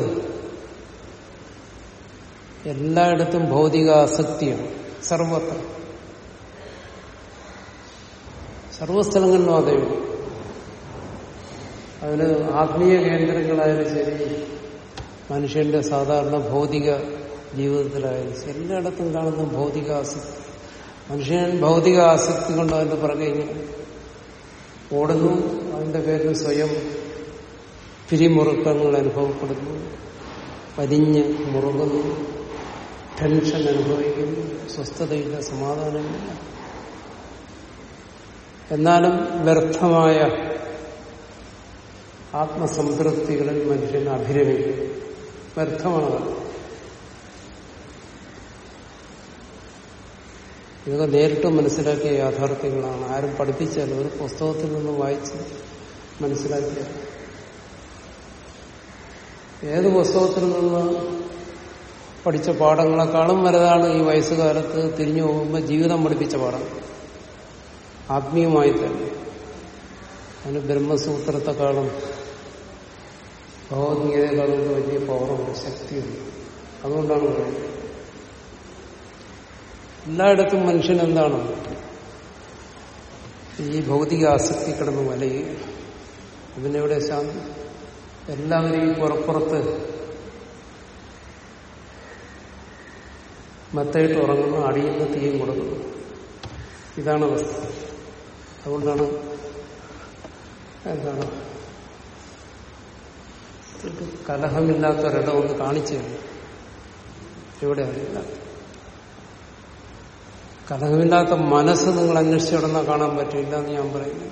[SPEAKER 1] എല്ലായിടത്തും ഭൗതിക ആസക്തിയാണ് സർവത്ര. സർവസ്ഥലങ്ങളിലും അതേ. അതിന് ആത്മീയ കേന്ദ്രങ്ങളായാലും ശരി മനുഷ്യന്റെ സാധാരണ ഭൗതിക ജീവിതത്തിലായാലും ശരി എല്ലായിടത്തും കാണുന്ന ഭൗതിക ആസക്തി മനുഷ്യൻ ഭൗതിക ആസക്തി കൊണ്ട് അതിന്റെ പുറകെ ഓടുന്നു അതിന്റെ പേരിൽ സ്വയം പിരിമുറുക്കങ്ങൾ അനുഭവപ്പെടുന്നു വലിഞ്ഞ് മുറുകുന്നു ടെൻഷൻ അനുഭവിക്കുന്നു സ്വസ്ഥതയില്ല സമാധാനമില്ല എന്നാലും വ്യർത്ഥമായ ആത്മസംതൃപ്തികളിൽ മനുഷ്യൻ അഭിരമിക്കും. വ്യർത്ഥമാണത്. ഇതൊക്കെ നേരിട്ട് മനസ്സിലാക്കിയ യാഥാർത്ഥ്യങ്ങളാണ്. ആരും പഠിപ്പിച്ചാലും ഒരു പുസ്തകത്തിൽ നിന്ന് വായിച്ച് മനസ്സിലാക്കിയ. ഏത് പുസ്തകത്തിൽ നിന്ന് പഠിച്ച പാഠങ്ങളെക്കാളും വലുതാണ് ഈ വയസ്സുകാലത്ത് തിരിഞ്ഞു പോകുമ്പോൾ ജീവിതം പഠിപ്പിച്ച പാഠം. ആത്മീയമായി തന്നെ. അതിന് ബ്രഹ്മസൂത്രത്തെക്കാളും ഭഗവത്ഗീതയെക്കാളും വലിയ പവറുണ്ട് ശക്തിയുണ്ട്. അതുകൊണ്ടാണ് പറയുന്നത്. എല്ലായിടത്തും മനുഷ്യൻ എന്താണ്? ഈ ഭൗതിക ആസക്തി കിടന്ന് വലയുക അതിനെവിടെ ശാന്തി എല്ലാവരെയും പുറപ്പുറത്ത് മെത്തയിട്ട് ഉറങ്ങുന്നു അടിയുന്ന തീയും കൊടുക്കുന്നു. ഇതാണ് അവസ്ഥ. അതുകൊണ്ടാണ് എന്താണ് കലഹമില്ലാത്ത ഒരിടം ഒന്ന് കാണിച്ചു ഇവിടെ അറിയില്ല. കലഹമില്ലാത്ത മനസ്സ് നിങ്ങൾ അന്വേഷിച്ചിടന്നാ കാണാൻ പറ്റില്ല എന്ന് ഞാൻ പറയുന്നു.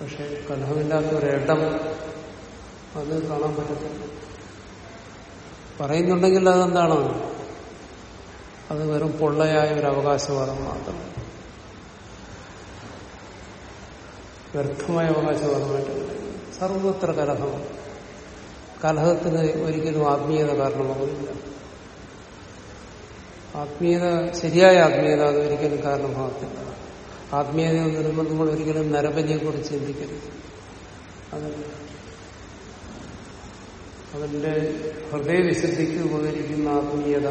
[SPEAKER 1] പക്ഷെ കലഹമില്ലാത്ത ഒരിടം അത് കാണാൻ പറ്റത്തില്ല. പറയുന്നുണ്ടെങ്കിൽ അതെന്താണ്? അത് വെറും പൊള്ളയായ ഒരു അവകാശവാദം മാത്രം. വ്യർത്ഥമായ അവകാശവാദമായിട്ട് സർവത്ര കലഹം. കലഹത്തിന് ഒരിക്കലും ആത്മീയത കാരണമാകുന്നില്ല ആത്മീയത ശരിയായ ആത്മീയത അത് ഒരിക്കലും കാരണമാകത്തില്ല. ആത്മീയത വരുമ്പോൾ നമ്മൾ ഒരിക്കലും നരബലിയെ കുറിച്ച് ചിന്തിക്കരുത് അവന്റെ ഹൃദയവിശുദ്ധിക്ക് ഉപകരിക്കുന്ന ആത്മീയത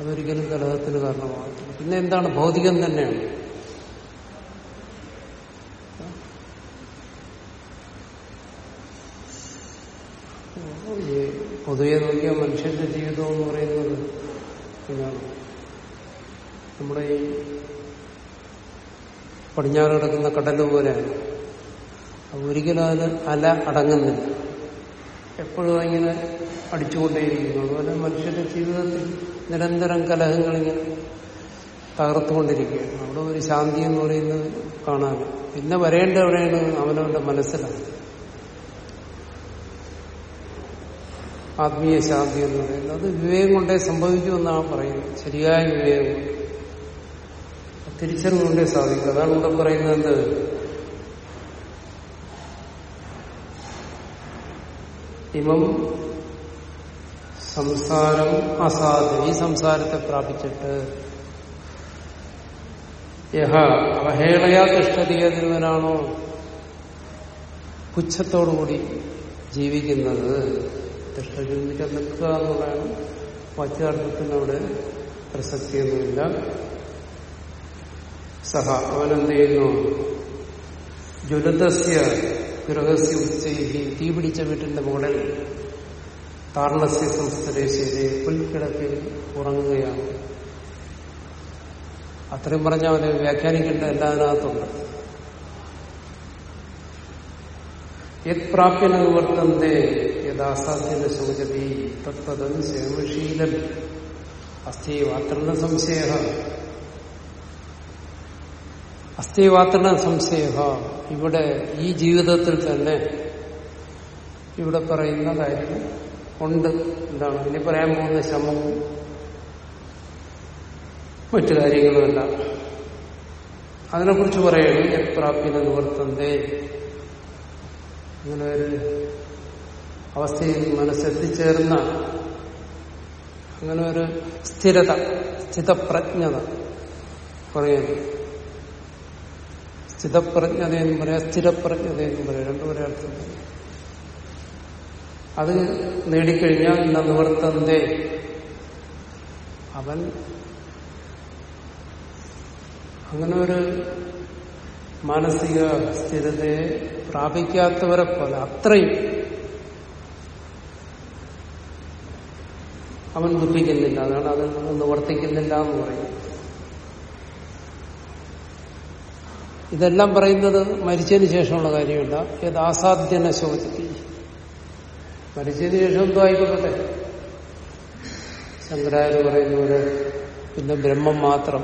[SPEAKER 1] അതൊരിക്കലും കലഹത്തിന് കാരണമാകത്തില്ല. പിന്നെ എന്താണ് ഭൗതികം തന്നെയാണ് ഈ പൊതുവെ നോക്കിയ മനുഷ്യന്റെ ജീവിതം എന്ന് പറയുന്നത് എന്താണ് നമ്മുടെ ഈ പടിഞ്ഞാറ് കിടക്കുന്ന കടൽ പോലെയാണ് ഒരിക്കലും അതിന് അല അടങ്ങുന്നില്ല. എപ്പോഴും ഇങ്ങനെ അടിച്ചുകൊണ്ടേയിരിക്കുന്നു. അതുപോലെ മനുഷ്യന്റെ ജീവിതത്തിൽ നിരന്തരം കലഹങ്ങളിങ്ങനെ തകർത്തുകൊണ്ടിരിക്കുകയാണ്. അവിടെ ഒരു ശാന്തി എന്ന് പറയുന്നത് കാണാൻ. പിന്നെ വരേണ്ട എവിടെയാണ് അവനവന്റെ മനസ്സിലാണ്. ആത്മീയ ശാന്തി എന്ന് പറയുന്നത്. അത് വിവേകം കൊണ്ടേ സംഭവിക്കുമെന്നാണ് പറയുന്നത്. ശരിയായ വിവേകം തിരിച്ചറിവുകൊണ്ടേ സാധിക്കും. അതാണ് ഇവിടെ പറയുന്നത് ഇമം സംസാരം അസാധു ഈ സംസാരത്തെ പ്രാപിച്ചിട്ട് യഹ അവഹേളയാ തിഷ്ടതീയതിരുവനാണോ പുച്ഛത്തോടുകൂടി ജീവിക്കുന്നത്? തിഷ്ടജീവിക്കാൻ നിൽക്കുക എന്നുള്ളതാണ് വാച്യാർത്ഥത്തിന് അവിടെ പ്രസക്തിയൊന്നുമില്ല. സഹ അവനെന്ത് ചെയ്യുന്നു? ജ്വലതസ്യ ഗൃഹസ്യ ഉച്ചയിൽ തീ പിടിച്ച വീട്ടിന്റെ മുകളിൽ താർണസ്യ സംസ്കരേശ്വരി പുൽക്കിടക്കിൽ ഉറങ്ങുകയാണ്. അത്രയും പറഞ്ഞ അവനെ വ്യാഖ്യാനിക്കേണ്ട എല്ലാതിനകത്തുണ്ട്. യത് പ്രാപ്യന നിവർത്തന്തേ യഥാസാധ്യന ശോചതി തത്തതൻ ശേമശീലൻ അസ്ഥിവാത്രണ സംശയ അസ്ഥിവാത്രണ സംശയ ഇവിടെ ഈ ജീവിതത്തിൽ തന്നെ ഇവിടെ പറയുന്ന കാര്യം ഉണ്ട് എന്താണ് ഇനി പറയാൻ പോകുന്ന ശമവും മറ്റു കാര്യങ്ങളുമല്ല. അതിനെക്കുറിച്ച് പറയുന്നു എപ്രാപ്യന നിവർത്തന്തേ. അങ്ങനെ ഒരു അവസ്ഥയിൽ മനസ്സെത്തിച്ചേർന്ന അങ്ങനെ ഒരു സ്ഥിരത സ്ഥിതപ്രജ്ഞത പറയുന്നു സ്ഥിതപ്രജ്ഞത എന്ന് പറയാം സ്ഥിരപ്രജ്ഞത എന്ന് പറയാം. രണ്ടുപേരെ അർത്ഥം അത് നേടിക്കഴിഞ്ഞാൽ നിവർത്തന്തേ അവൻ അങ്ങനെ ഒരു മാനസിക സ്ഥിരതയെ പ്രാപിക്കാത്തവരെ പോലെ അത്രയും അവൻ ദുഃഖിക്കുന്നില്ല. അതാണ് അതിൽ നിന്ന് നിവർത്തിക്കുന്നില്ല എന്ന് പറയുന്നത് ഇതെല്ലാം പറയുന്നത് മരിച്ചതിന് ശേഷമുള്ള കാര്യമല്ല. ഏത് ആസാധ്യന ശോചിത്തി മരിച്ചതിന് ശേഷം എന്തോ ആയിക്കൊള്ളട്ടെ? ശങ്കരാചാര്യ പറയുന്ന പോലെ പിന്നെ ബ്രഹ്മം മാത്രം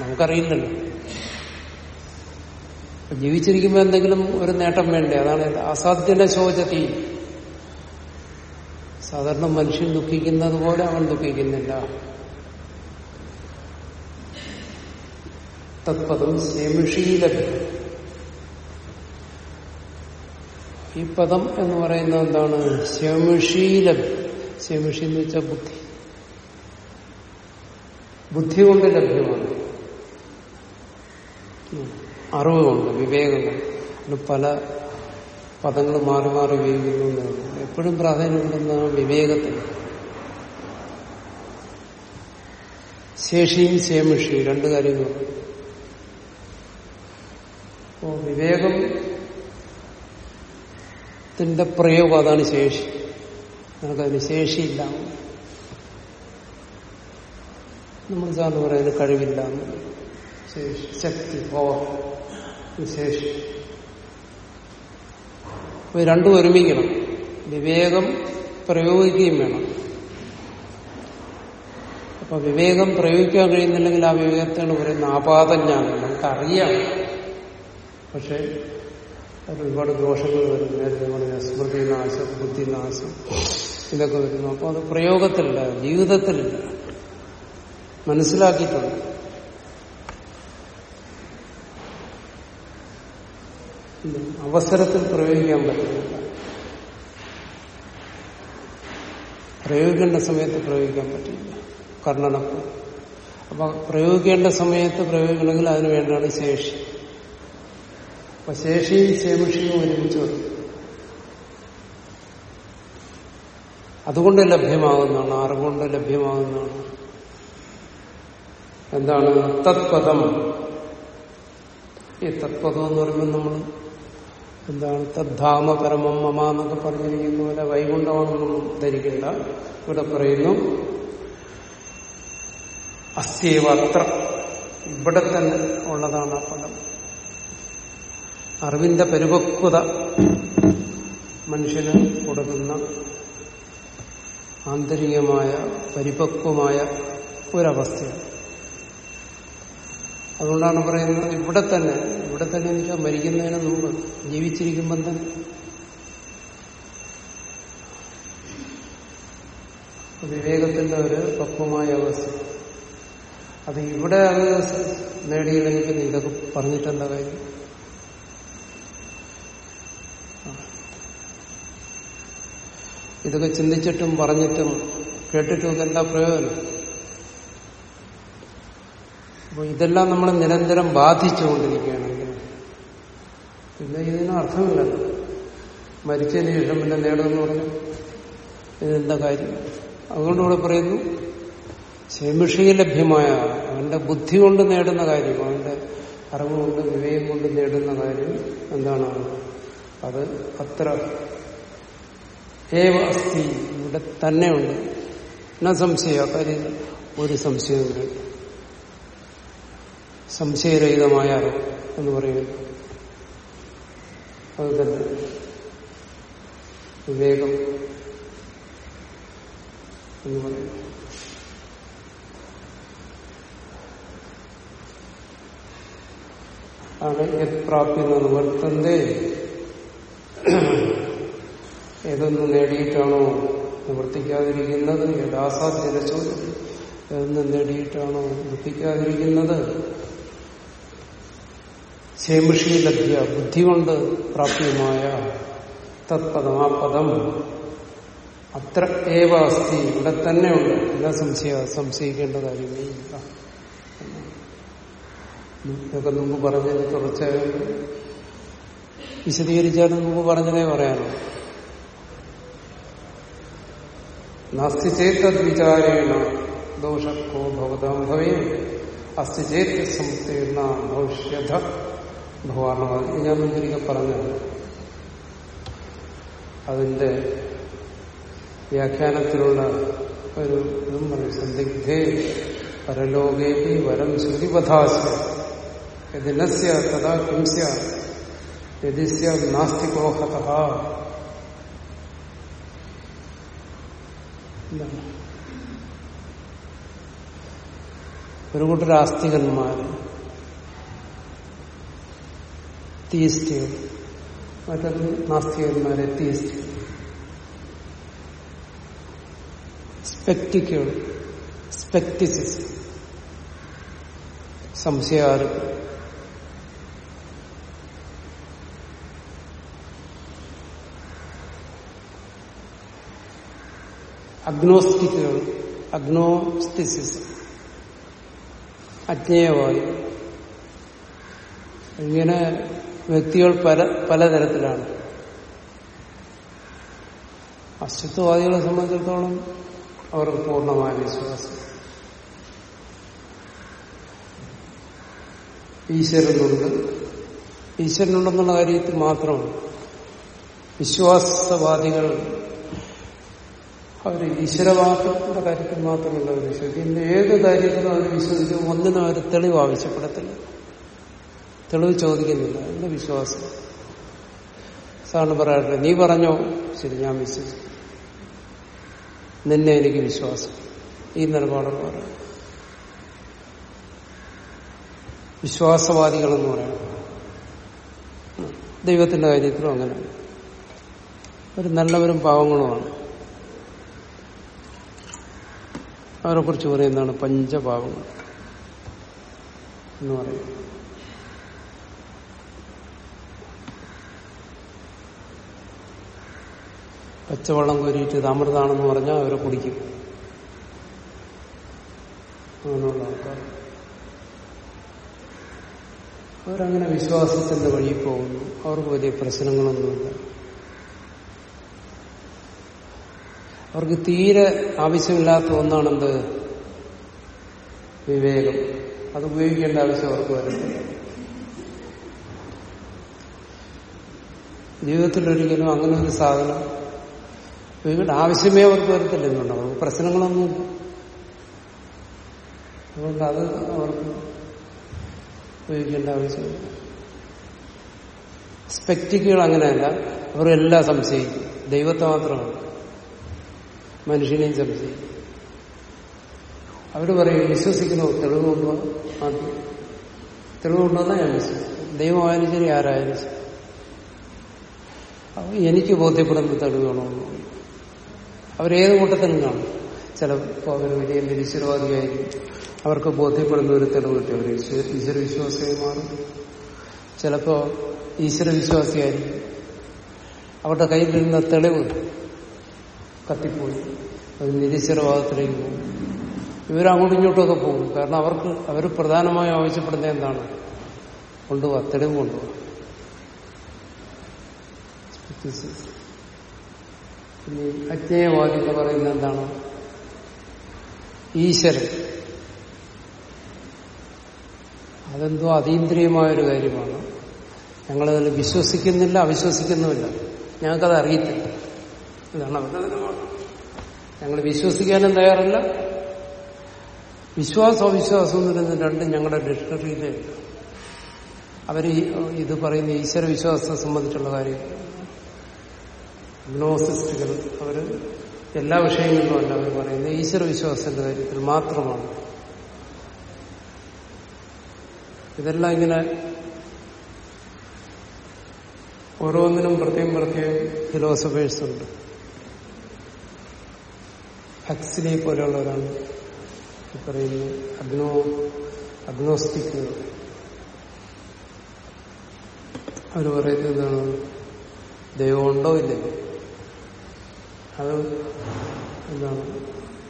[SPEAKER 1] നമുക്കറിയില്ലല്ലോ ജീവിച്ചിരിക്കുമ്പോൾ എന്തെങ്കിലും ഒരു നേട്ടം വേണ്ടേ? അതാണ് അസാധ്യന ശോചതി സാധാരണ മനുഷ്യൻ ദുഃഖിക്കുന്നത് പോലെ അവൻ ദുഃഖിക്കുന്നില്ല. തത്പദം ശേമിഷീലഭ്യം ഈ പദം എന്ന് പറയുന്നത് എന്താണ്? ശമിഷീലഭ്യം സെമിഷി എന്ന് വെച്ചാൽ ബുദ്ധി. ബുദ്ധി കൊണ്ട് ലഭ്യമാണ്. അറിവ് കൊണ്ട് വിവേകം പല പദങ്ങൾ മാറി മാറി ഉപയോഗിക്കുന്നു എപ്പോഴും പ്രാധാന്യം കൊടുക്കുന്നതാണ് വിവേകത്തിന് ശേഷിയും ശേമിഷിയും രണ്ട് കാര്യങ്ങളും. അപ്പോ വിവേകത്തിന്റെ പ്രയോഗം അതാണ് ശേഷി. നിനക്കതിന് ശേഷിയില്ല. നമ്മൾ സാറിന് പറയുന്നത് കഴിവില്ല. ശേഷി ശക്തി പവർ ശേഷി. അപ്പൊ രണ്ടും ഒരുമിക്കണം. വിവേകം പ്രയോഗിക്കുകയും വേണം. അപ്പൊ വിവേകം പ്രയോഗിക്കാൻ കഴിയുന്നില്ലെങ്കിൽ ആ വിവേകത്താണ് പറയുന്ന ആപാതജ്ഞാനം നമുക്കറിയാം. പക്ഷെ അത് ഒരുപാട് ദോഷങ്ങൾ വരും നേരത്തെ പറഞ്ഞ സ്മൃതി നാശം ഇതൊക്കെ വരുന്നു. അപ്പൊ അത് പ്രയോഗത്തിലില്ല ജീവിതത്തിലില്ല. മനസ്സിലാക്കിയിട്ടുണ്ട്. അവസരത്തിൽ പ്രയോഗിക്കാൻ പറ്റുന്നില്ല പ്രയോഗിക്കേണ്ട സമയത്ത് പ്രയോഗിക്കാൻ പറ്റില്ല. കർണനപ്പ്. അപ്പൊ പ്രയോഗിക്കേണ്ട സമയത്ത് പ്രയോഗിക്കണമെങ്കിൽ അതിന് വേണ്ടിയാണ് ശേഷി. അപ്പൊ ശേഷിയും ശേമിഷിയും ഒരുമിച്ച് വരും അതുകൊണ്ട് ലഭ്യമാകുന്നതാണ് അറിവുകൊണ്ട് ലഭ്യമാകുന്നതാണ്. എന്താണ്? തത്പദം. ഈ തത്പദം എന്ന് പറയുമ്പോൾ നമ്മൾ എന്താണ്? തദ്ധാമ പരമം മമ എന്നൊക്കെ പറഞ്ഞിരിക്കുന്ന പോലെ വൈകുണ്ഠമാണെന്നൊന്നും ധരിക്കണ്ട ഇവിടെ പറയുന്നു. അസ്ഥിവ അത്ര ഇവിടെ തന്നെ ഉള്ളതാണ് ആ പദം. അറിവിന്റെ പരിപക്വത മനുഷ്യന് കൊടുക്കുന്ന ആന്തരികമായ പരിപക്വമായ ഒരവസ്ഥയാണ്. അതുകൊണ്ടാണ് പറയുന്നത് ഇവിടെ തന്നെ ഇവിടെ തന്നെ എനിക്ക് മരിക്കുന്നതിന് മുമ്പ് ജീവിച്ചിരിക്കുമ്പം തന്നെ. വിവേകത്തിന്റെ ഒരു പക്വമായ അവസ്ഥ. അത് ഇവിടെ അത് നേടിയില്ലെങ്കിൽ പിന്നെ ഇതൊക്കെ കാര്യം? ഇതൊക്കെ ചിന്തിച്ചിട്ടും പറഞ്ഞിട്ടും കേട്ടിട്ടും എന്താ പ്രയോജനം? അപ്പൊ ഇതെല്ലാം നമ്മൾ നിരന്തരം ബാധിച്ചുകൊണ്ടിരിക്കുകയാണെങ്കിൽ പിന്നെ ഇതിന് അർത്ഥമില്ല. മരിച്ചതിന് ശേഷം പിന്നെ നേടുമെന്ന് പറഞ്ഞു. ഇതെന്താ കാര്യം? അതുകൊണ്ട് ഇവിടെ പറയുന്നു ശമിഷിക ലഭ്യമായ അവന്റെ ബുദ്ധി കൊണ്ട് നേടുന്ന കാര്യം അവന്റെ അറിവ് കൊണ്ട് വിവേകം കൊണ്ട് നേടുന്ന കാര്യം എന്താണ്? അത് അത്ര ഏവ അസ്ഥി ഇവിടെ തന്നെയുണ്ട് എന്നാ സംശയ? കാര്യം ഒരു സംശയമില്ല സംശയരഹിതമായ അറിവ് എന്ന് പറയുന്നു അത് തന്നെ. വിവേകം എന്ന് പറയുന്നു ആണ് യത്പ്രാപ്തി നിവർത്തന്റെ ഏതൊന്ന് നേടിയിട്ടാണോ നിവർത്തിക്കാതിരിക്കുന്നത്? യഥാസാധ്യത ചോദ്യം. ഏതൊന്ന് നേടിയിട്ടാണോ നിവർത്തിക്കാതിരിക്കുന്നത്? ശേമുഷിയിലെത്തിയ ബുദ്ധി കൊണ്ട് പ്രാപ്യമായ തത്പദം ആ പദം അത്ര ഏവ അസ്ഥി ഇവിടെ തന്നെ ഉണ്ട്. എല്ലാ സംശയ സംശയിക്കേണ്ട കാര്യമേ ഇല്ല. ഇതൊക്കെ മുമ്പ് പറഞ്ഞതിന് തുടർച്ച വിശദീകരിച്ചാലും മുമ്പ് പറഞ്ഞതേ പറയാനോ? നാസ്തി ചേത്തത് വിചാരേണ ദോഷക്കോ ഭവതാം ഭവേ അസ്തി ചേത്ത് സമുത്തീർണ ഭവിഷ്യത. ഭഗവാണ് ഞാൻ മുൻപൊരിക്കൽ പറഞ്ഞത്. അതിന്റെ വ്യാഖ്യാനത്തിലുള്ള ഒരു ഇതും പറയും സന്ദിഗ്ധേ പരലോകേപി വരം ശ്രുതിപഥാസ്യ. യതിനസ്യ തഥാ കിംസ്യ. യതിസ്യ നാസ്തികോഹത ഒരു കൂട്ടർ ആസ്തികന്മാര് തീസ്റ്റുകൾ മറ്റൊരു നാസ്തികന്മാരെ തീസ്റ്റുകൾ സ്പെക്ടിക്കുകൾ സ്പെക്ടിസിസ് സംശയാരും അഗ്നോസ്റ്റിക്കുകൾ അഗ്നോസ്റ്റിസിസ് അജ്ഞേയവാദി ഇങ്ങനെ വ്യക്തികൾ പല പലതരത്തിലാണ്. അസ്തിത്വവാദികളെ സംബന്ധിച്ചിടത്തോളം അവർക്ക് പൂർണമായ വിശ്വാസം ഈശ്വരനുണ്ട്. ഈശ്വരനുണ്ടെന്നുള്ള കാര്യത്തിൽ മാത്രം വിശ്വാസവാദികൾ അവർ ഈശ്വരവാദത്തിന്റെ കാര്യത്തിൽ മാത്രമല്ല അവർ വിശ്വസിക്കുന്നത്. ഏത് കാര്യത്തിലും അവർ വിശ്വസിക്കും ഒന്നിനും അവർ തെളിവ് ആവശ്യപ്പെടത്തില്ല. തെളിവ് ചോദിക്കുന്നില്ല. എന്റെ വിശ്വാസം? സാറിന് പറയാറില്ല. നീ പറഞ്ഞോ? ശരി ഞാൻ വിശ്വസിക്കും. നിന്നെ എനിക്ക് വിശ്വാസം. ഈ നിലപാട് പറയാം. വിശ്വാസവാദികളെന്ന് പറയാം. ദൈവത്തിന്റെ കാര്യത്തിലും അങ്ങനെ. ഒരു നല്ലവരും പാവങ്ങളുമാണ്. അവരെ കുറിച്ച് പറയുന്നതാണ് പഞ്ചപാവങ്ങൾ എന്ന് പറയും പച്ചവെള്ളം കോരിയിട്ട് ഇത് അമൃതാണെന്ന് പറഞ്ഞാൽ അവരെ കുടിക്കും. അങ്ങനെയുള്ള ആൾക്കാർ അവരങ്ങനെ വിശ്വാസത്തിന്റെ വഴി പോകുന്നു. അവർക്ക് വലിയ പ്രശ്നങ്ങളൊന്നുമില്ല. അവർക്ക് തീരെ ആവശ്യമില്ലാത്ത ഒന്നാണെന്ത്? വിവേകം. അത് ഉപയോഗിക്കേണ്ട ആവശ്യം അവർക്ക് വരുന്നില്ല ജീവിതത്തിൽ ഒരിക്കലും അങ്ങനെ ഒരു സാധനം ഉപയോഗിക്കേണ്ട ആവശ്യമേ അവർക്ക് വരത്തില്ല എന്നുണ്ടാവും അവർക്ക് പ്രശ്നങ്ങളൊന്നുമില്ല അതുകൊണ്ട് അത് അവർക്ക് ഉപയോഗിക്കേണ്ട ആവശ്യമില്ല. സ്പെക്ടിക്കുകൾ അങ്ങനെയല്ല. അവരെല്ലാം സംശയിക്കും. ദൈവത്തെ മാത്രമാണ്. മനുഷ്യനെയും സംശയിക്കും. അവർ പറയും വിശ്വസിക്കുന്നു തെളിവ് കൊണ്ടുവാ ആദ്യം. തെളിവ് കൊണ്ടുവന്നാൽ ഞാൻ വിശ്വസിക്കും. ദൈവമായാലും ശരി ആരായാലും ശരി. എനിക്ക് ബോധ്യപ്പെടുന്ന തെളിവ് വേണമെന്ന് പറയും അവരേത് കൂട്ടത്തിൽ കാണും ചിലപ്പോൾ അവർ വലിയ നിരീശ്വരവാദിയായിരിക്കും. അവർക്ക് ബോധ്യപ്പെടുന്ന ഒരു തെളിവ് കിട്ടി. അവർ ഈശ്വര വിശ്വാസിയായി മാറും. ചിലപ്പോ ഈശ്വര വിശ്വാസിയായിരിക്കും അവരുടെ കയ്യിലിരുന്ന തെളിവ് കത്തിപ്പോയി. അത് നിരീശ്വരവാദത്തിലേക്ക് പോകും. ഇവരങ്ങോട്ടും ഇങ്ങോട്ടുമൊക്കെ പോകും. കാരണം അവർക്ക് അവർ പ്രധാനമായും ആവശ്യപ്പെടുന്ന എന്താണ്? കൊണ്ടുപോവാ തെളിവ് കൊണ്ടുപോവാ. ഇനി അജ്ഞേയവാദി എന്ന് പറയുന്നത് എന്താണ്? ഈശ്വരൻ. അതെന്തോ അതീന്ദ്രിയമായൊരു കാര്യമാണ്. ഞങ്ങളതിൽ വിശ്വസിക്കുന്നില്ല അവിശ്വസിക്കുന്നുമില്ല. ഞങ്ങൾക്കത് അറിയത്തില്ല. ഇതാണ് അവരുടെ ഞങ്ങൾ വിശ്വസിക്കാനും തയ്യാറല്ല. വിശ്വാസം അവിശ്വാസം എന്ന് പറയുന്ന രണ്ടും ഞങ്ങളുടെ ഡിക്ഷണറിയിലേ അവർ ഇത് പറയുന്ന ഈശ്വര വിശ്വാസത്തെ സംബന്ധിച്ചുള്ള കാര്യം ഗ്നോസിസ്റ്റുകൾ അവർ എല്ലാ വിഷയങ്ങളിലും അല്ല അവർ പറയുന്നത്. ഈശ്വര വിശ്വാസത്തിന്റെ കാര്യത്തിൽ മാത്രമാണ്. ഇതെല്ലാം ഇങ്ങനെ ഓരോന്നിനും പ്രത്യേകം പ്രത്യേകം ഫിലോസഫേഴ്സ് ഉണ്ട്. ഹക്സിനെ പോലെയുള്ളവരാണ് പറയുന്നത് അഗ്നോ അഗ്നോസ്റ്റിക്കുകൾ അവർ പറയുന്നത് എന്താണ്? ദൈവമുണ്ടോ ഇല്ലയോ? അത് എന്താണ്?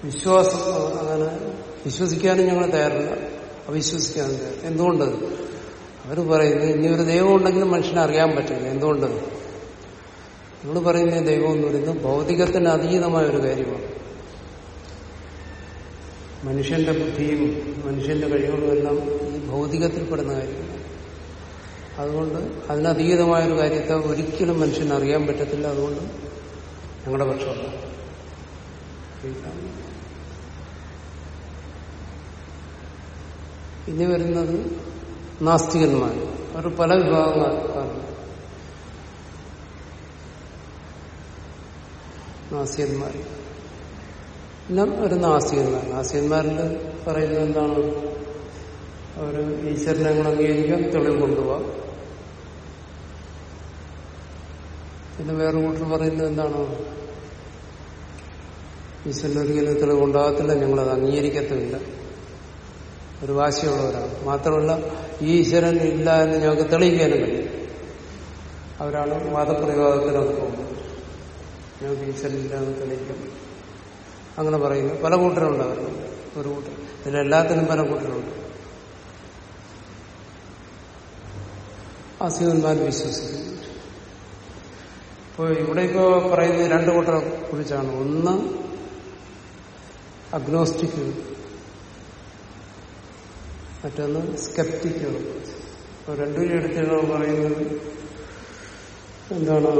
[SPEAKER 1] വിശ്വാസം. അങ്ങനെ വിശ്വസിക്കാനും ഞങ്ങൾ തയ്യാറില്ല. അവിശ്വസിക്കാനും തയ്യാറില്ല. എന്തുകൊണ്ട്? അവർ പറയുന്നത് ഇനി ഒരു ദൈവം ഉണ്ടെങ്കിലും മനുഷ്യനെ അറിയാൻ പറ്റില്ല. എന്തുകൊണ്ട്? നമ്മൾ പറയുന്ന ദൈവം എന്ന് പറയുന്നത് ഭൗതികത്തിന് അതീതമായ ഒരു കാര്യമാണ്. മനുഷ്യന്റെ ബുദ്ധിയും മനുഷ്യന്റെ കഴിവുകളും എല്ലാം ഈ ഭൗതികത്തിൽപ്പെടുന്ന കാര്യമാണ് അതുകൊണ്ട് അതിനതീതമായൊരു കാര്യത്തെ ഒരിക്കലും മനുഷ്യന് അറിയാൻ പറ്റത്തില്ല. അതുകൊണ്ട് ഞങ്ങളുടെ പക്ഷമല്ല ഇനി വരുന്നത് നാസ്തികന്മാർ. അവർ പല വിഭാഗങ്ങൾ നാസ്തികന്മാർ. പിന്നെ ഒരു നാസ്തികന്മാർ. നാസ്തികന്മാരിൽ പറയുന്നത് എന്താണ്? അവർ ഈശ്വരനെ അംഗീകരിക്കാൻ അംഗീകരിക്കാം തെളിവ് കൊണ്ടുപോവാം. പിന്നെ വേറെ കൂട്ടർ പറയുന്നത് എന്താണോ? ഈശ്വരൻ ഒരിക്കലും തെളിവ് ഉണ്ടാകത്തില്ല ഞങ്ങളത് അംഗീകരിക്കത്തുമില്ല. ഒരു വാശിയുള്ളവരാണ്. മാത്രമല്ല ഈശ്വരൻ ഇല്ല എന്ന് ഞങ്ങൾക്ക് തെളിയിക്കാനും കഴിയും. അവരാണ് വാദപ്രയോഗത്തിനൊക്കെ പോകുന്നത്. ഞങ്ങൾക്ക് ഈശ്വരൻ ഇല്ല എന്ന് തെളിയിക്കും. അങ്ങനെ പറയുന്നു. പല കൂട്ടരുണ്ട് അവർ ഒരു കൂട്ടർ. ഇതിലെല്ലാത്തിനും പല കൂട്ടരുണ്ട്. അസീവന്മാർ വിശ്വസിക്കുന്നു. ഇപ്പോൾ ഇവിടെ ഇപ്പോ പറയുന്നത് രണ്ട് കൂട്ടരെ കുറിച്ചാണ്. ഒന്ന് അഗ്നോസ്റ്റിക് മറ്റൊന്ന് സ്കെപ്റ്റിക്കുകൾ അപ്പോൾ രണ്ടുപേരും എടുത്തിട്ട് പറയുന്നത് എന്താണ്?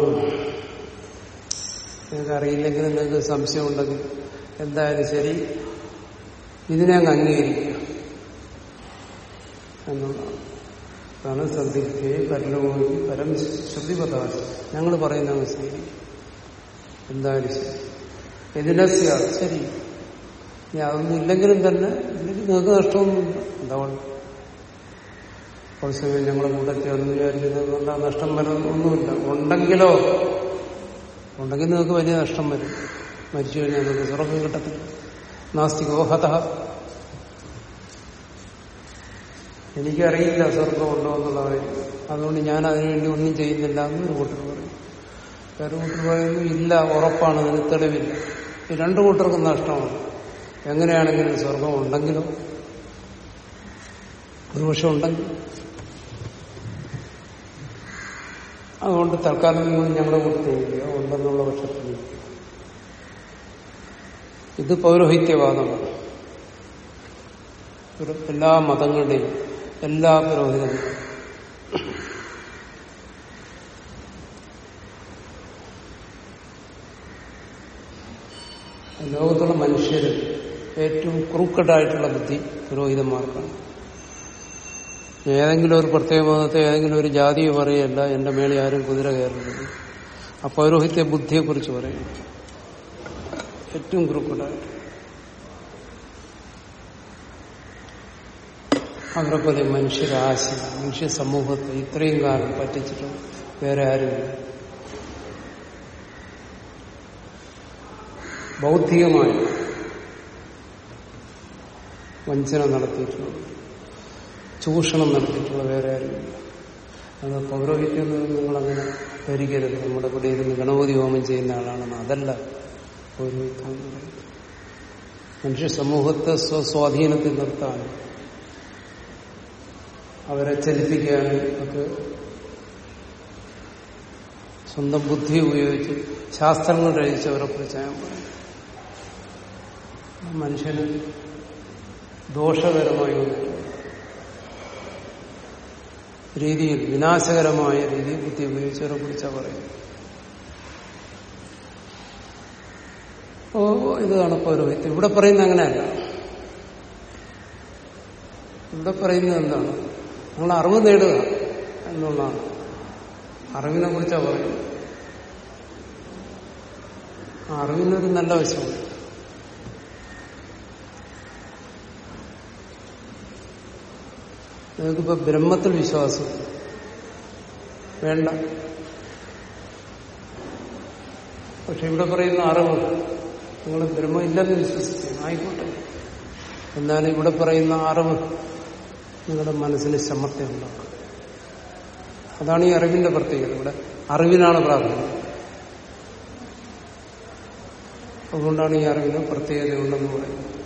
[SPEAKER 1] നിങ്ങൾക്ക് അറിയില്ലെങ്കിൽ നിങ്ങൾക്ക് സംശയമുണ്ടെങ്കിൽ എന്തായാലും ശരി ഇതിനെ അങ്ങ് അംഗീകരിക്കുക. എന്നുള്ളതാണ് അതാണ് സന്ധിക്കുകയെ പരലോകി പരം ശ്രുതിപതാശ ഞങ്ങൾ പറയുന്ന ശരി എന്തായാലും ശരി എതിനസ്യ ശരി. ഇനി അതൊന്നും ഇല്ലെങ്കിലും തന്നെ ഇല്ലെങ്കിൽ നിങ്ങൾക്ക് നഷ്ടമൊന്നുമില്ല എന്താ കുറച്ച് സമയം ഞങ്ങളെ കൂട്ടത്തിൽ ഒന്ന് വിചാരിക്കുന്നത് കൊണ്ട് ആ നഷ്ടം വരുന്നൊന്നുമില്ല ഉണ്ടെങ്കിലോ? ഉണ്ടെങ്കിൽ നിങ്ങൾക്ക് വലിയ നഷ്ടം വരും. മരിച്ചു കഴിഞ്ഞാൽ നിങ്ങൾക്ക് സ്വർഗം കിട്ടത്തില്ല. നാസ്തികോ ഹത. എനിക്കറിയില്ല സ്വർഗം ഉണ്ടോ എന്നുള്ള കാര്യം. അതുകൊണ്ട് ഞാൻ അതിനുവേണ്ടി ഒന്നും ചെയ്യുന്നില്ല എന്ന് കൂട്ടർ പറയും. വേറെ കൂട്ടർ പറയുന്നു ഇല്ല ഉറപ്പാണ് അതിന് തെളിവില്ല ഈ രണ്ടു കൂട്ടർക്കും നഷ്ടമാണ്. എങ്ങനെയാണെങ്കിലും സ്വർഗം ഉണ്ടെങ്കിലും? പക്ഷെ ഉണ്ടെങ്കിൽ. അതുകൊണ്ട് തൽക്കാലം നിങ്ങൾ ഞങ്ങളുടെ കൂട്ടത്തിലില്ല ഉണ്ടെന്നുള്ള പക്ഷത്തിൽ ഇത് പൗരോഹിത്യവാദമാണ്. എല്ലാ മതങ്ങളുടെയും എല്ലാ പുരോഹിതനും ലോകത്തുള്ള മനുഷ്യര് ഏറ്റവും ക്രൂക്കഡായിട്ടുള്ള ബുദ്ധി പുരോഹിതന്മാർക്കാണ്. ഏതെങ്കിലും ഒരു പ്രത്യേക മതത്തെ ഏതെങ്കിലും ഒരു ജാതിയെ പറയല്ല എന്റെ മേളി ആരും കുതിര കയറുന്നത് ആ പൗരോഹിത്യ ബുദ്ധിയെക്കുറിച്ച് പറയും ഏറ്റവും ക്രൂക്കഡായിട്ട് അവരെ മനുഷ്യരാശി മനുഷ്യ സമൂഹത്തെ ഇത്രയും കാലം പറ്റിച്ചിട്ട് വേറെ ആരുമില്ല. ബൗദ്ധികമായി വഞ്ചന നടത്തിയിട്ടുള്ളത് ചൂഷണം നടത്തിയിട്ടുള്ള വേറെ ആരുമില്ല. അത് പൗരോഹിത്യം നിങ്ങളങ്ങനെ ധരിക്കരുത് നമ്മുടെ ഇവിടെ ഇരുന്ന് ഗണപതി ഹോമം ചെയ്യുന്ന ആളാണെന്ന് അതല്ല പൗരോഹിത്യം മനുഷ്യ സമൂഹത്തെ സ്വസ്വാധീനത്തിൽ നിർത്താൻ അവരെ ചലിപ്പിക്കാനും ഒക്കെ സ്വന്തം ബുദ്ധി ഉപയോഗിച്ച് ശാസ്ത്രങ്ങൾ രചിച്ചവരെ കുറിച്ച് ഞാൻ പറയും. മനുഷ്യന് ദോഷകരമായി രീതിയിൽ വിനാശകരമായ രീതിയിൽ ബുദ്ധി ഉപയോഗിച്ചവരെ കുറിച്ചാണ് പറയുന്നത്. ഓ ഇതാണ് പൗരോഹിത്യം ഇവിടെ പറയുന്നത് അങ്ങനെയല്ല. ഇവിടെ പറയുന്നത് എന്താണ്? നിങ്ങൾ അറിവ് നേടുക എന്നുള്ളതാണ്. അറിവിനെ കുറിച്ചാണ് പറയുന്നത്. അറിവിനൊരു നല്ല വശമുണ്ട്. നിങ്ങൾക്കിപ്പോ ബ്രഹ്മത്തിൽ വിശ്വാസം. വേണ്ട. പക്ഷെ ഇവിടെ പറയുന്ന അറിവ് നിങ്ങൾ ബ്രഹ്മം ഇല്ലെന്ന് വിശ്വസിക്കും ആയിക്കോട്ടെ. എന്നാലും ഇവിടെ പറയുന്ന അറിവ്? നിങ്ങളുടെ മനസ്സിന് ശമത്തെ ഉണ്ടാക്കുക. അതാണ് ഈ അറിവിന്റെ പ്രത്യേകത. ഇവിടെ അറിവിനാണ് പ്രാധാന്യം. അതുകൊണ്ടാണ് ഈ അറിവിന് പ്രത്യേകതയുണ്ടെന്ന് പറയുന്നത്.